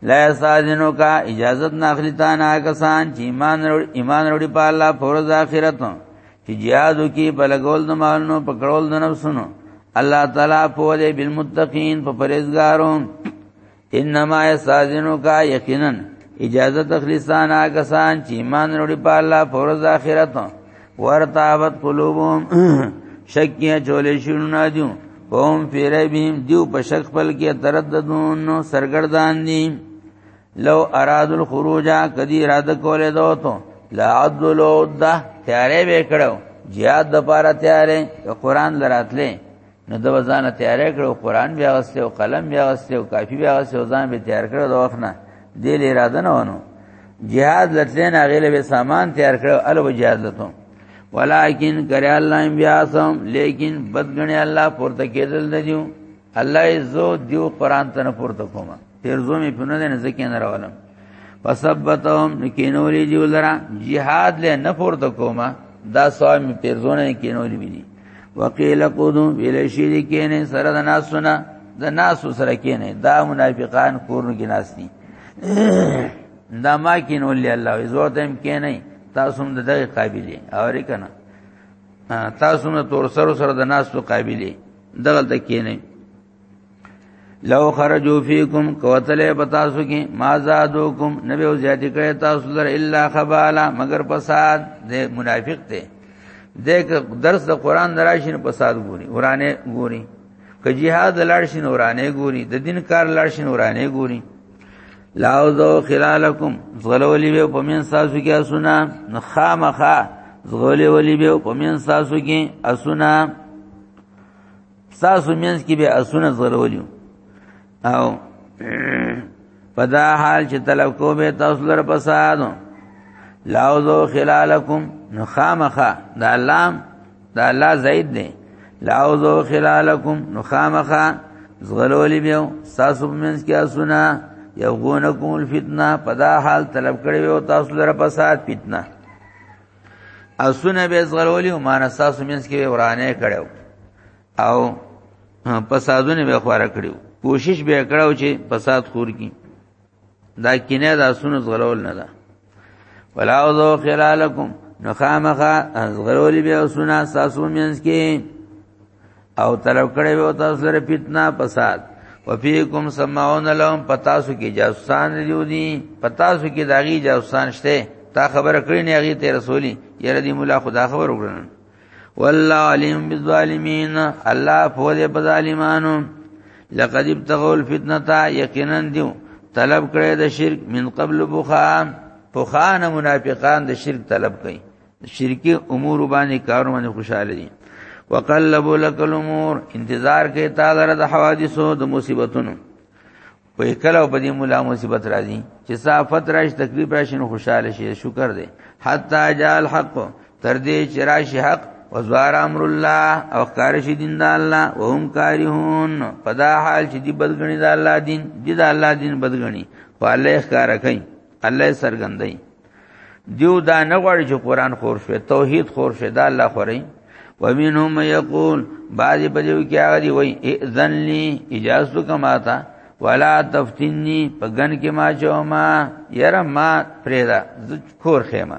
لا استاذنو کا اجازت ناخلی تا نا کسان چې ایمان وروړي ایمان وروړي په الله فرض اخرت چې jihad کی بلګول د مالونو پکړول د نفسونو الله تعالی په دې بالمتقین په پرهیزګارو انما استاذنو کا یقینا اجازت اخلی تا نا کسان چې ایمان وروړي په الله فرض اخرت ورتابت قلوبهم شکیه چولې شنو نادیو قوم فیره بیم دیو په شک خپل کې ترددون نو سرګردان دي لو اراد الخروج کدی اراده کوله دو ته لا عدل عده تیارې وکړو jihad د پاره تیارې قرآن لراتلې نو د وزانه تیار کړو قران بیا غسته او قلم بیا غسته او کافی بیا غسته او ځان به تیار کړو د وخت نه دې اراده نه ونه jihad لتلین هغه له سامان تیار کړو الو jihad لته ولکن کرے الله بیاسم لیکن بدګنی الله پورته کېدل نه دیو الله زو دیو قران ته نه پورته کومه تیر زو می پونه نه زکه نه راولم فثبتهم نکینولی دی ولرا jihad له نه پورته کوما دا سوال می تیر زو نه کینولی بی وقیل قودو ویل شي دي کینه سره د ناس سنا د ناس سره کینه دا منافقان کورن کې ناس دي دا ما کینه ولې الله عزت هم کینه تاسو هم د دغه قابل اوري کنه تاسو هم تور سره سره د ناس تو قابل دغه د کینه لو خرجو فیکم کوتلې بتاسو کې ما زادوکم نبی او زیاتی کړی تاسو لر الا خبالا مگر فساد دې منافق ته دې درس د قران دراشین فساد ګوري ورانه ګوري که jihad لارشین ورانه ګوري د دین کار لارشین ورانه ګوري لاو ذو خلالکم زغلولی به پمن ساسو کې اسونه خامخه زغلولی به پمن ساسو کې اسونه تاسو مینس کې به اسونه زغرولیو او په دا حال چې طلب کو به تاسو لپاره فساد لاوذو خلالکم نو خامخه دا لام دا لا زید دی لاوذو خلالکم نو خامخه زغلولی بیو ساسو منس کیا سنا یو غونکم الفتنه پدا حال طلب کړی وو تاسو لپاره فساد فتنه اسونه به زغرولي او مان اساس مینس کې ورانه کړو او فسادونه به خواره کړو کوشش به کړو چې فساد خور کی دا کینه د اسونو زغرول نه ده ولا ذو خلالکم نو خامخا زغرولي به اسونه اساسو مینس کې او طلب کړي وو تاسو سره فتنه فساد وفيكم سمعون لهم پتاسو کې جاسوسان دیو دي پتاسو کې داغي جاسوسان شته تا خبر کړی نه هغه ته رسولي یره دی مولا خدا خبر وکړن والله علیم بالظالمین الله فوج په ظالمانو لقد ابتغوا الفتنه یقینا دیو طلب کړي د شرک من قبل بخا بخا نه منافقان د شرک طلب کوي شرکی امور باندې کارو باندې خوشاله دي وقلب لك الامور انتظار کې تعالی د حوادثو د مصیبتونو په کله په دې مولا مصیبت راځي چې صافت راش تکلیف راشي نو خوشاله شي شکر دې حتا جاء الحق تر دې چې راشي حق وزوار امر الله او کار شي دین د الله وهم کارهون په دا حال چې دی بدګنی د الله دین دی د الله دین بدګنی په الله ښکارا کوي الله یې سرګندای دیو دا نه غواړي چې قران خور شي توحید خور شي دا الله خوري ومنهم یقول بعض په دیو کې هغه دی وای اذن لی اجازه کما تا ولا تفتنی په ګن کې ما چوما یره ما پرېدا خور خېما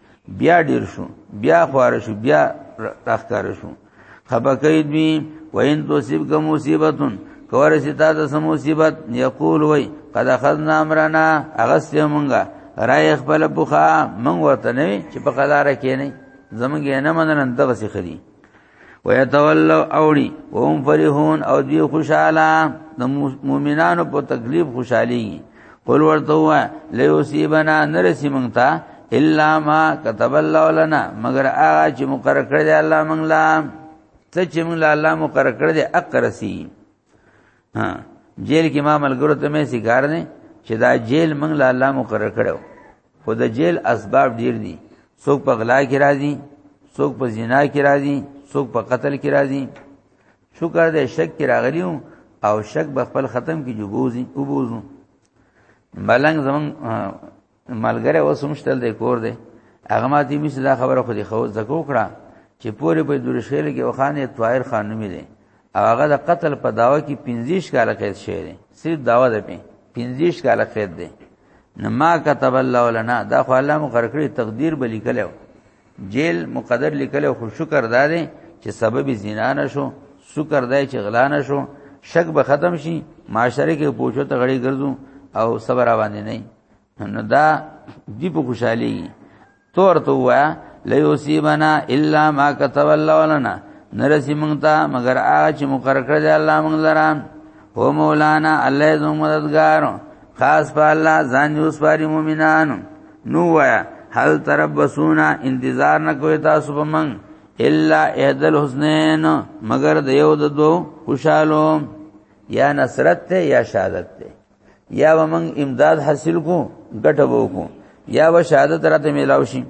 بیا ډیر شو بیا خوار شو بیا راخکار شو خپکې دوی وین تو سیب کوم مصیبتون کور ستا د سم مصیبت یقول وای قد اخذنا امرنا اغست مونږه رای خپل بوخا مونږ ورته نه چې په قدار کې نه زمونږ نه مننه دغه سي خري ويتولوا اوړي وهم فرحون او دی خوشاله د مؤمنانو په تکلیف خوشحالي قل ورته وا ليوسيبنا نرسي مونږه الا ما كتب الله لنا مگر هغه چې مقرر کړی الله مونږ لا څه چې مونږ الله مقرر کړی اقرسي ها جیل کې ما ملګرو ته مې سیګار نه چې دا جیل موږ له الله مقرر کړو خو د جیل اسباب ډیر دي څوک په غلا کې راځي څوک په زنا کې راځي څوک په قتل کې راځي شکر دې شک کې راغلیو او شک به خپل ختم کې جوبوزي وبوزو ملنګ زمون ملګری اوس هم شتل دی کور دی هغه ما دې مې دا خبره خو دې خو زکو کړه چې پوره په دور شهر کې وخانه طاهر خان نومې دی او هغه د قتل په داوا کې 15 کال قید شوی دی صرف داوا ده په 15 کال قید دی نو ما كتب الله لنا دا خو الله مقرر کړی تقدیر به لیکلو جیل مقدر لیکلو خو شکر دار چې سبب زنا نه شو شکر دای چې غلا نه شو شک به ختم شي معاشره کې پوښتنه غړي ګرځو او صبر باندې نه نو دا دی په خوشحالي تور تو وا ليوسيبنا الا ما كتب الله لنا نرسي مونږ ته مگر هغه چې مقرر کړ دی الله مونږ لره هو مولانا الله زو مددگار خاص په الله ځان یو سپاری مؤمنانو نو وایا هل تربسونا انتظار نه کوي تاسو په مونږ الا اهدل حسنین مگر د یو د دوه خوشالو یا نصرت ته یا شهادت ته یا به موږ امداد حاصل کو ګټه وکړو یا به شهادت راته ملاو شي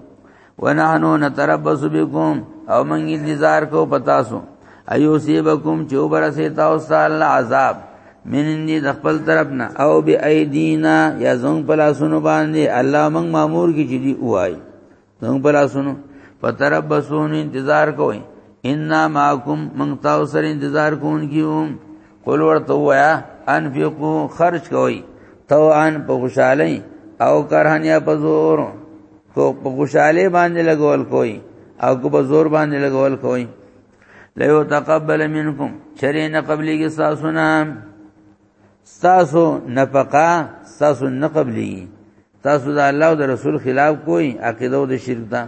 ونحنو نتربص بكم او موږ انتظار کو پتا سو ايو سيبكم چوبر سي تاسو الله عذاب من اندی د خپل طرف نه او بی ایدینا یا زنګ پلاسونو باندې الله موږ مامور کی چې دی وای نو بلا سنو فتربسون انتظار کوئ ان معکم من تاسو سره انتظار کوونکیو قول ورته وایا انفقو خرج کوئ توان په خوشحالي او کرهن یا په زور کو په خوشحالي باندې لګول کوي او کو په زور باندې لګول کوي لئو تقبل منکم شرین قبلی کی ساسو نام ساسو نفقا ساسو نقبلی تاسو د الله او د رسول خلاف کوی عقیده او د شرک دا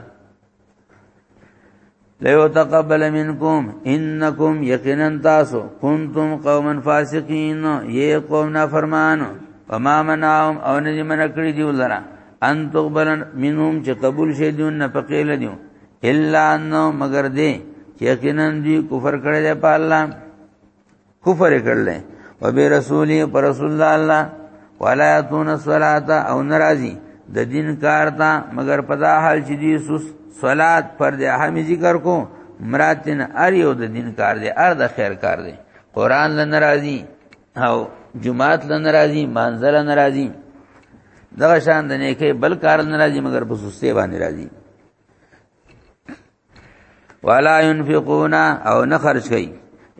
لیو تقبل منکم انکم یقینا تاسو کنتم قوما فاسقین یہ قوم نافرمان وما منعهم او نه من کړی دی ولرا ان تقبل منهم چې قبول شې دیون نه پقیل دیو الا انه مگر دی چې یقینا دی کفر کړی دی په الله کفر کړل او به رسول پر رسول الله الله ولا يتون الصلاه او ناراضي د دین کار تا مگر پدا حال چې دی سوس صلات پر دې هم ذکر کو مراتن ار یو د دین کار دی ار د خیر کار دی قران له ناراضي او جمعات له ناراضي منزل ناراضي دغه شان د نیکه بل کار ناراضي مگر په سسته باندې راضي ولا ينفقون او نه خرج کوي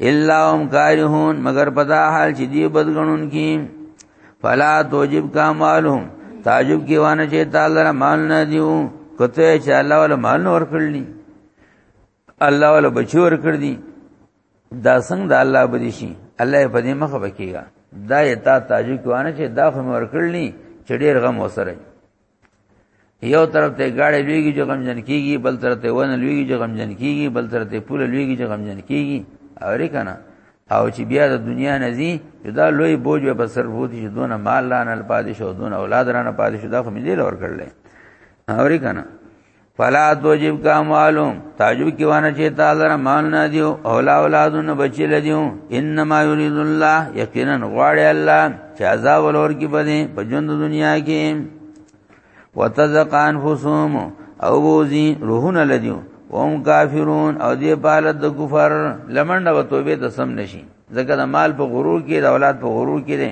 الا هم کارهون مگر پدا حال چې دی بدګنون کی فلا توجب کا مالهم تعجب کی وانه چې تعالی مال نه دیو کته چې الله ول مال نور کړلی الله ول بچی ور کړ دي دا څنګه د الله بدی شي الله په دې مخه بکیږي دا یې تا تعجب کی وانه چې دا خو مور کړلی چې ډیر غم وسره یو طرف ته گاړې لویږي جو غمجن کیږي بل طرف ته ونه لویږي جو غمجن کیږي بل طرف ته پوله لویږي جو غمجن کیږي اورې کنه او چې بیا د دنیا نزي دا لوی بوج په سر بوتي چې دونه مال لانه پادشاه دونه اولاد رانه پادشاه دا خو ملي لور کړل اورې کنه فلا توجب کا معلوم تعجب کی وانه چې تعالی رحمان نه دیو اولا اولادون بچی لدیو انما یرید الله یقینا غواړي الله چې عذاب ولور کی بده په ژوند دنیا کې وتزق انفسهم او بوزی روحون لدیو وهم کافرون او دی پالت د کفر لمنډه و توبه د سم نشي ځکه د مال په غرور کې د اولاد په غرور کې دي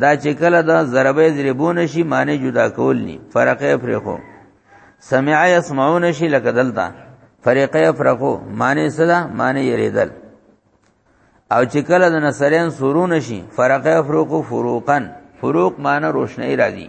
دا چې کله دا ضربه ضربون شي معنی جدا کول ني فرقه فرقو سمع يسمعون شي لکه دلته فرقه فرقو معنی صدا معنی یریدل او چې کله د نصرین سورون شي فرقه فرقو فروقن فروق معنی روشنی راځي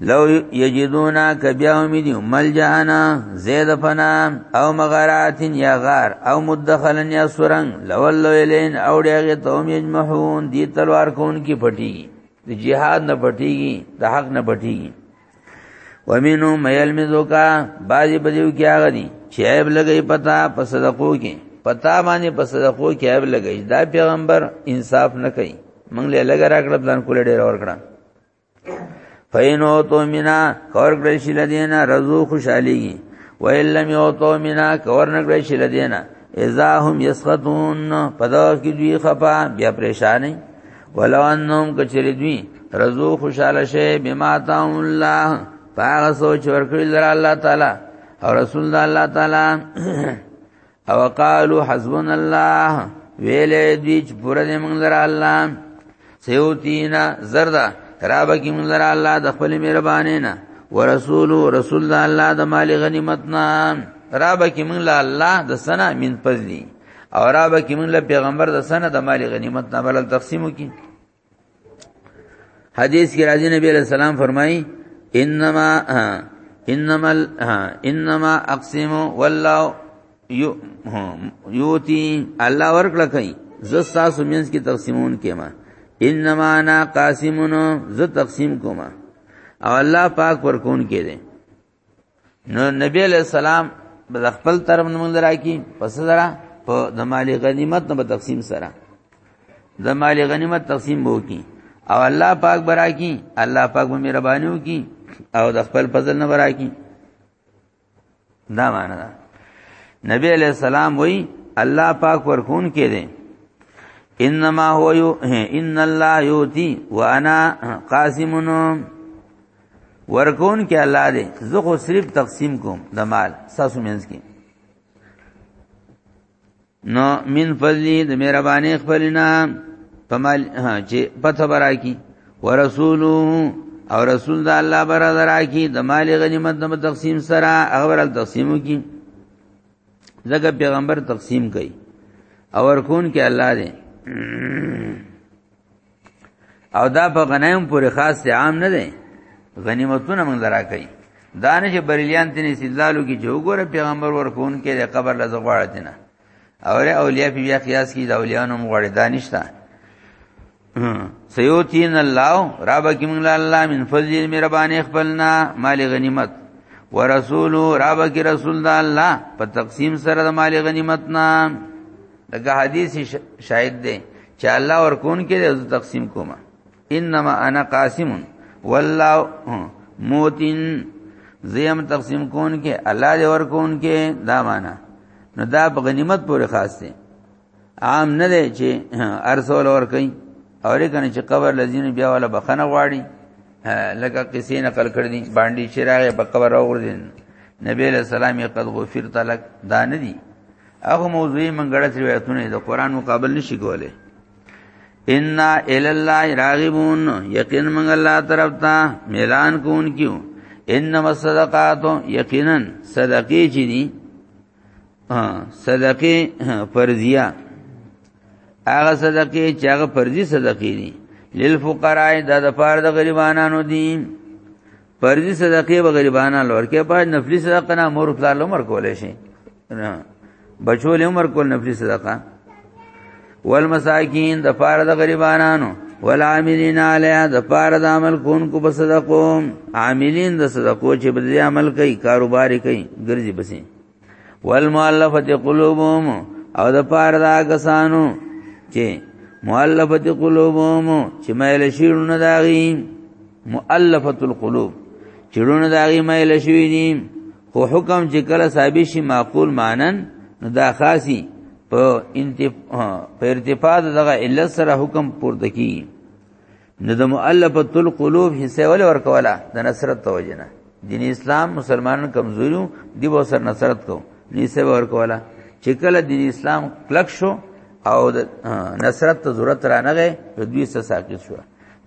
لو یجدونا کبیا امیدی ملجانا زید فنا او مغاراتین یا غار او مدخلن یا سرنگ لولو الین او دیغی توم یجمحون دی تلوار کون کی پٹی دی جهاد نه پټیږي د حق نه پټیږي ومنو مېلمزو کا بازي بجو کیا غدي چې عیب لګي پتا په صدقو کې پتا باندې په صدقو کې عیب لګي دا پیغمبر انصاف نه کوي موږ له لګ راکړه پلان کول ډیر اور کړه فینو تو مینا کور کړی شي لدینا رزو خوشاليږي و الا میو تو مینا کور نه کړی شي لدینا اذا هم یسخطون پدا کی دوی خفا بیا پریشانی ولو انهم کچری دوی رزو خوشاله شي بما تام الله پاغه سوچ ورکړي لره الله تعالی او رسول الله تعالی او قالو حسبنا الله ویلې دې چې پوره دې موږ لره الله سيوتینا زردا ترابه کې موږ لره الله د خپل مهرباني نه ورسول رسول الله د مال غنیمتنا رابه کې موږ له الله د سنا من فضلی او رابه کې موږ له پیغمبر د سنا د مال غنیمت نه بل تقسیمو کې حدیث کې راځي نبی علیہ السلام فرمایي انما انما انما اقسم والله یوتی الله ورکړه کوي زه تاسو مینس کې تقسیمون کېما انما انا قاسمون زه تقسیم کوما او الله پاک ورکون کې دي نو نبی علیہ السلام بد خپل طرف نه مونږ راکی پس سره په د مال غنیمت نه تقسیم سره د مال غنیمت تقسیم وو کی او الله پاک برا کی الله پاک به مهربانیو کی او د خپل فضل نه برا کی دا معنا ده نبی علیہ السلام وی الله پاک ورکون کې دي انما هو یو ان الله یوتی وانا قاسمن ورکون کې الله دې زه خو صرف تقسیم کوم د مال ساسو مینس کې نو من فضلی د مهرباني خپلنا پمال چې پته برا کی ورسولو او رسول د الله برا درا کی د مال غنیمت د تقسیم سره اغبر ال تقسیمو کی زګه پیغمبر تقسیم کړي او ورکون کې الله دې او دا په غنایم پورې خاص دی عام نه دی غنیمتونه موږ درا کوي دانش بریلیان تنې سیدلالو کې جو ګوره پیغمبر ورکون کې د قبر لزه غواړت نه او ری اولیاء په بیا قیاس کې د اولیانو مغړې دانش تا سیوتین الله رب کی موږ الله من فضل مهرباني خپلنا مال غنیمت ورسول رب کی رسول الله په تقسیم سره د مال غنیمت نام دغه حدیث شاهد دی چې الله ورکون کې د تقسیم کوما انما انا قاسم والله موتین زیم تقسیم کون کې الله دې ورکون کې دا معنا نو دا په غنیمت پورې خاص دی عام نه دی چې ارسول ور کوي او کنه چې قبر لذین بیا ولا بخنه غواړي لکه قصې نقل کړ دي باندې چراغ په قبر اور دین نبی له سلام یې قد غفرت لك دا نه دي هغه موضوعي منګړت روایتونه د قران مقابل نشي کوله ان ال الله راغبون یقین من الله طرف ته ميلان کون کیو انما الصدقات یقینا صدقې چي دي صدقې فرضیه هغه صدقې چې هغه فرضي صدقې دي للفقراء د د پاره د غریبانو دي فرضي صدقې به غریبانو لور کې پای نفلي صدقه نه مور خپل عمر کولې شي نه بچو له عمر کول نفلی صدقه والمساکین د پاره د غریبانو والعاملین علی د پاره د عمل کون کو په صدقو عاملین د صدقو چې بل عمل کوي کاروبار کوي ګرځي بسې والمؤلفه قلوبهم او د پاره د کسانو چې مؤلفه قلوبهم چې مایل شیرونه داغي مؤلفه القلوب چړونه داغي مایل شوی دي خو حکم چې کله ثابت شي معقول مانن نو دا خاصي په انتف په ارتفاع دغه علت سره حکم پورته کی نو د مؤلفه القلوب حصہ ول ورکولا د نصرت توجنه دین اسلام مسلمانان کمزوریو دی به سر نصرت کو نیسه ورکولا چې کله دین اسلام کلک شو او نصرت ته ضرورت رانغه دوی سره ساکت شو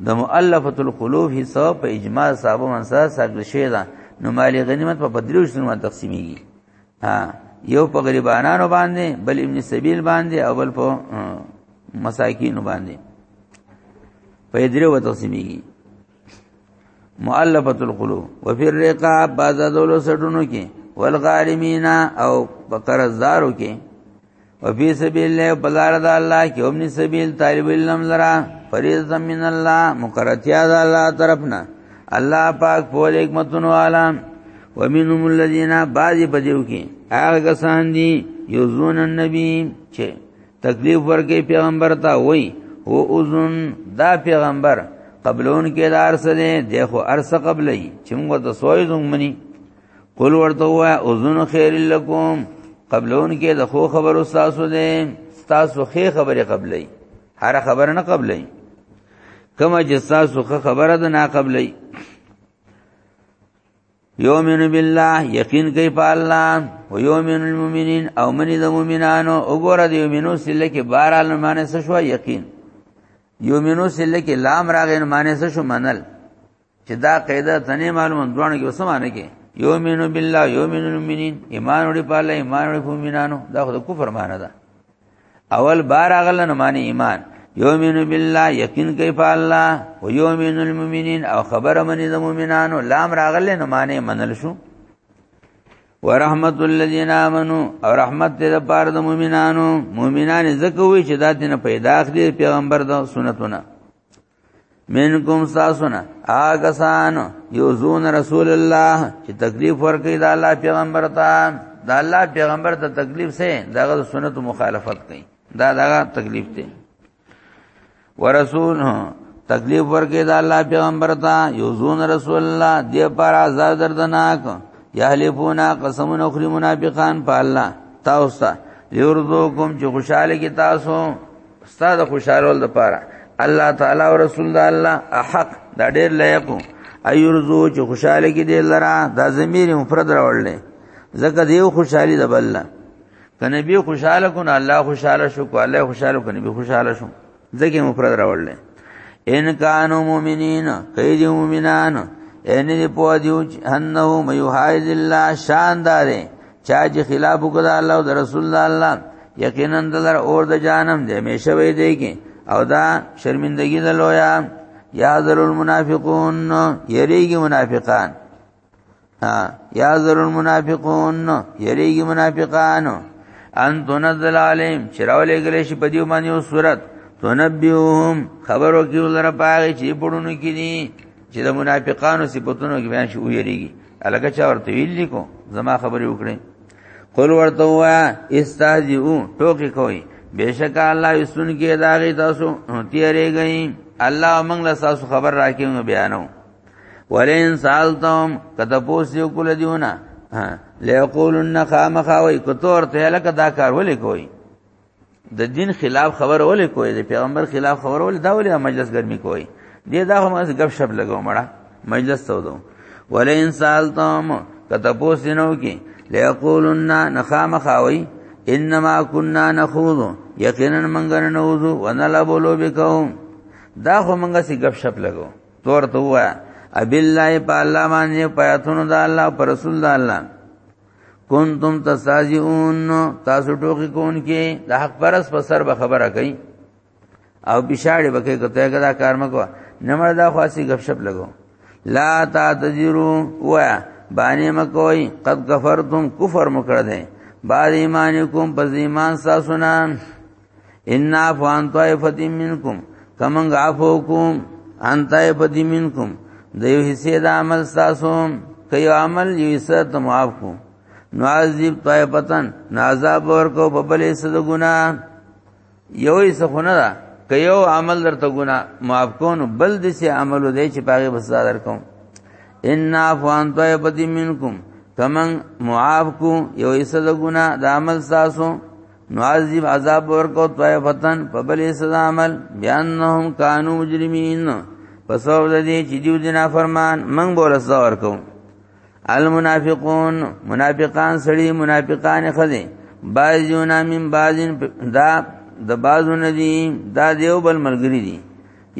د مؤلفه القلوب حصہ په اجماع صاحب منصر ساګل شوی دا نو مال غنیمت په بدلو شنو باندې تقسیمېږي ها یو په غریبانو باندې بل ابن سبیل باندې او بل په مساکین باندې په دې وروه تقسیمېږي مؤلفه القلوب وفي الرقاب بعض دولو سټونو کې والغارمین او بقرزدارو کې او فی سبیل الله بلار د الله کې هم سبیل طالب علم لرا فریضه من الله مقرتیا د الله طرفنا الله پاک په حکمتونو عالم ومنهم الذين بعض بجو کې هغه کسان دي یوزون النبی چې تکلیف ورکې پیغمبر ته وای او اذن دا پیغمبر قبلون کې دار سره دغه ارس قبلې چې موږ د سوې زمونی قل ورته وا اذن خیر لکم قبلون کې د خو خبر استادو دې تاسو خې خبره قبلې هر خبر نه قبلې کما چې تاسو خې خبره ده نه قبلې یومن بالله یقین کوي په الله او یومن المؤمنین او منی د مؤمنانو وګوره د یومنو سله کې بار علمانه څه شو یقین یومنو سله کې لام راغې معنی څه شو منل چې دا قاعده تنه معلومه دوانه کې وسمانه کې یومنو بالله یومنو المؤمنین ایمان وړي په الله ایمان وړي په مؤمنانو دا خو د کفر معنی ده اول بار اغل نه معنی ایمان یومنو بالله یقین کوي په الله او یومنو المؤمنین او خبر منی د مؤمنانو لام راغل نه معنی منل شو ورحمت الذین آمنو او رحمت دې د پاره د مؤمنانو مؤمنان زکه وی چې دا دینه پیدا اخلي پیغمبر د سنتونه منکم ساسنا آگسان یوزون رسول الله چې تکلیف ورکړي د الله پیغمبر ته د الله پیغمبر ته تکلیف سه دغه سنت مخالفت کوي دا دغه تکلیف دی ورسول تکلیف ورکړي د الله پیغمبر ته یوزون رسول الله دی پر آزاد دردناک یحلفونا قسم نخری منافقان په الله تاسو یردوکم چې خوشاله کی تاسو استاد خوشالول د پاره الله تعالی او رسول د الله حق دا ډیر لایق ایرزو چې خوشاله کې دی لرا دا زمير مفرد راوړل زکه دیو خوشحالي د بل نه کنه به خوشاله کو نه الله خوشاله شو کو الله خوشاله کنه به خوشاله شو زکه مفرد راوړل ان کانو مؤمنین کید مؤمنان ان دی په دیو انه میحاید الله شاندار چا چې خلاف وکړ الله او رسول الله یقینا دلر اور د جانم دې همیشه وې دیږي او دا شرمندگی د لویا یا ذل المنافقون یریږي منافقان ها یا ذل المنافقون یریږي منافقان ان تنزل علیم چراولې ګلې شي په دې باندې او صورت تنبیهم خبرو کې ولر پاره چې پړونو کې دي چې د منافقانو صفاتونو کې بیان شي ویریږي الګه چا ورته ویل لیکو زما خبرې وکړي قل ورته وا استهزئو ټوکی کوي بشک الله یسن کې داغي تاسو تیرې گئی الله موږ له تاسو خبر راکې موږ بیانو ولئن سالتم کته پوسیو کول دیونه ليقولن خامخوي کتور ته لکه دا کار ولې کوي د دین خلاف خبر ولې کوی د پیغمبر خلاف خبر ولې دا ولې مجلس ګرمي کوی دې دا هم غب شپ لګو مړه مجلس ته ودو ولې انسان تم کته پوسینو کې ليقولن نخام خاوي انما كنا نخوض یقینا منګر نوزو ونلعب لوبکم دا خو منګه سي غب شپ لګو تور ته وای ابي الله په الله باندې پیاتونو د الله پر رسول الله کنتم تستاجئون تاسو ټوکی کون کې د حق پرس په سر به خبره کوي او بشاړي بکې کته کدا کار مکو نمر دا خاصی غب شپ لګو لا تا تجرو و باندې مکوئی قد کفرتم کفر مکړه ده بعد ایمانکم پس ایمان ساسو نه ان افغان طائفه منکم کمنګ عفو کوم ان طائفه منکم د یو حصے د عمل تاسو کيو عمل یو حصہ ته معاف کو نعذب طائفتن نعذاب ورکو په بلې صد ګنا یو حصہ خونه دا کيو عمل درته ګنا معاف کو نو بل دې سي عمل دې چې پاګه بس در کوم ان افغان طائفه منکم کمن معاف کو یو ایسه د ګنا د عمل تاسو نو عذاب عذاب ورکو طائفتن په بلې سزا عمل بیانهم کانو مجرمین پس او د دې چې دیو دنا فرمان منګ بوله سزا ورکو المنافقون منافقان سړي منافقان خدي بعضون من بعضن دا د بعضون دي دا دیو بل ملګری دي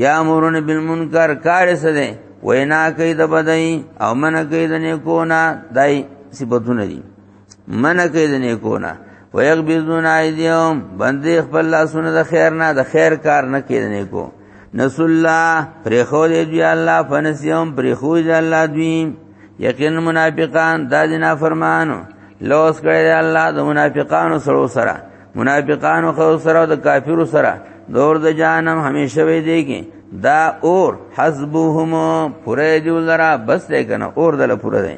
یا امرون بالمنکر کار سره وینا کوي د بدای او من کوي د نیکو نه دای صفاتونه دي منه کوي د نیکو نه ويغبذون ايديهم بندې خپل لاسونه د خیر نه د خیر کار نه کوي د نیکو نسو الله پر خو دې دی الله فنسيهم پر خو دې الله دوی یقین منافقان دا جنا فرمانو لوس کړی دی الله د منافقانو سره سره منافقانو خو سره د کافرو سره دور د جانم همیشه وي دی کې دا اور حسبهم پوره دی لرا بس دی کنه اور دل پوره دی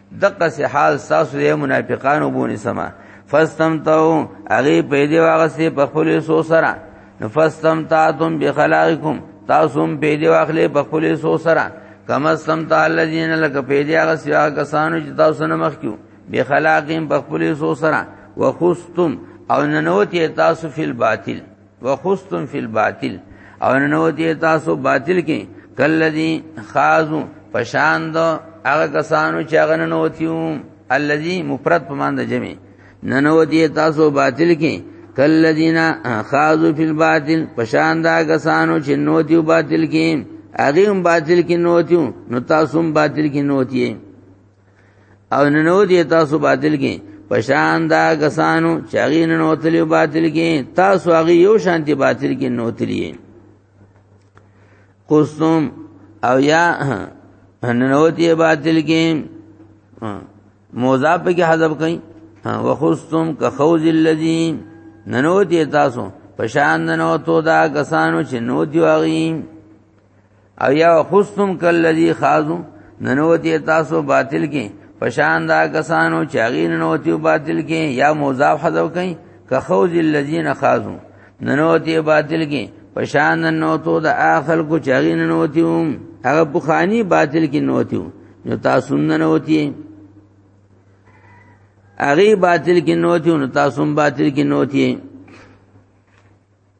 دقه سه حال تاسو یې منافقانو بونی سما فاستمتعوا اغي په دې واغ سه په خپل سو سره فاستمتعتم بخلاقکم تاسو هم په دې واخلې په خپل سو سره کما استمتع الذين لك په دې هغه سیا کسانو چې تاسو نه مخ کیو بخلاقهم په خپل سو سره وخستم او ننوتی تاسو فی الباطل وخستم فی الباطل او نو دی تاسو باطل کې کلذي خازو پشان دو هغه کسانو چې هغه نو تیو الذي مفرد په معنی جمع ننو دی تاسو باطل کې کلذین خازو فی الباطل پشان دا کسانو چې نو تیو باطل کې هغه هم باطل کې نو تیو نو تاسو هم باطل کې نو تیو او ننو دی تاسو باطل کې پشان دا کسانو چاغی ننو تلی باطل کې تاسو هغه یو شانتی باطل کې نو تلی قسم او یا ننو دی باطل کې موضاف کې حذف کئ وخستم کخوز الذی ننو دی تاسو پشان ننو تو دا کسانو چې نو دی واغی او یا خستم کلذي خازو ننوتی تاسو باطل کې پشان دا کسانو چاغین ننوتی باطل کې یا مضاف حذف کئ که خوز الذین خازو ننوتی باطل کې پشان ننوتو د اخل کو چاغین ننوتی هم هغه بخانی باطل کې نوتی نو تاسو ننوتی هغه باطل کې نوتی نو تاسو باطل کې نوتی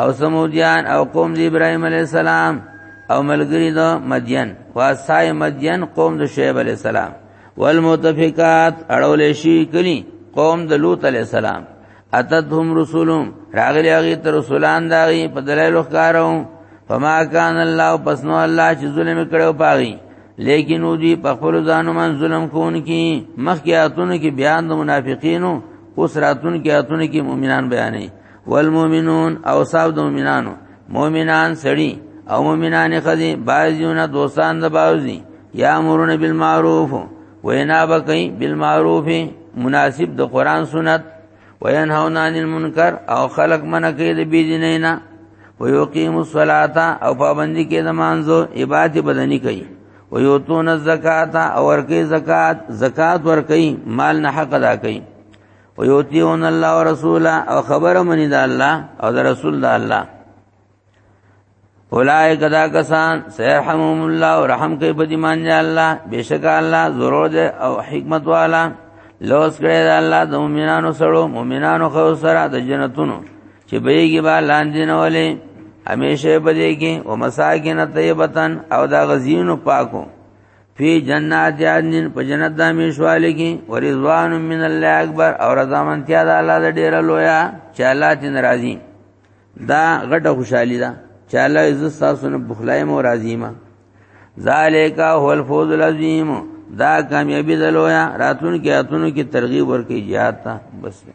او سمودیان او قوم د ابراهيم عليه السلام او ملګری د مدین واسای مدین قوم د شعیب عليه السلام والمتفقات اړول شي کلی قوم د لوط عليه السلام اتتهم رسولهم راغلی هغه تر رسولان داغي په دلایل ښکارو فما کان الله پس نو الله چې ظلم کړو پاغي لیکن او دی په خپل ځانو من ظلم کون کی مخکې اتونه کې بیان د منافقینو اوس راتون کې اتونه کې مؤمنان بیانې والمؤمنون او صاحب د مؤمنانو مؤمنان سړي او مؤمنان خدي بعضونه دوستان د بعضي یا امرون بالمعروف وینا بکئی بالمعروف مناسب د قران سنت وینهون عن المنکر او خلق منع کوي د بيدینینا ويقيم الصلاه او پابندي کوي د مانزو عبادت بدني کوي ويوتون الزکات او ورکي زکات زکات ورکي مال نه حق ادا کوي ويوتيون الله ورسوله او خبر منی دا الله او دا رسول دا الله اولائک دا کسان سیرحمهم الله ورحم کوي په دیمان دی الله بشک الله ضرور دی او حکمت والا لوس کړی دا الله د مؤمنانو سره مؤمنانو خو سره د جنتونو چې بهږي با لاندې نه ولې همیشه په دې کې او مساکن طیبتن او دا غزینو پاکو فی جنات عدن په جنت د همیشواله کې ورضوان من الله اکبر او رضا منتیا د الله د ډیر لویا چې الله تین راضی دا غټه خوشحالی ده چې الله عزت تاسو نه بخلای مو راضی ما ذالک هو الفوز العظیم دا کامیابی د لویا راتون کې اتونو کې ترغیب ورکې جهاد ته بس نه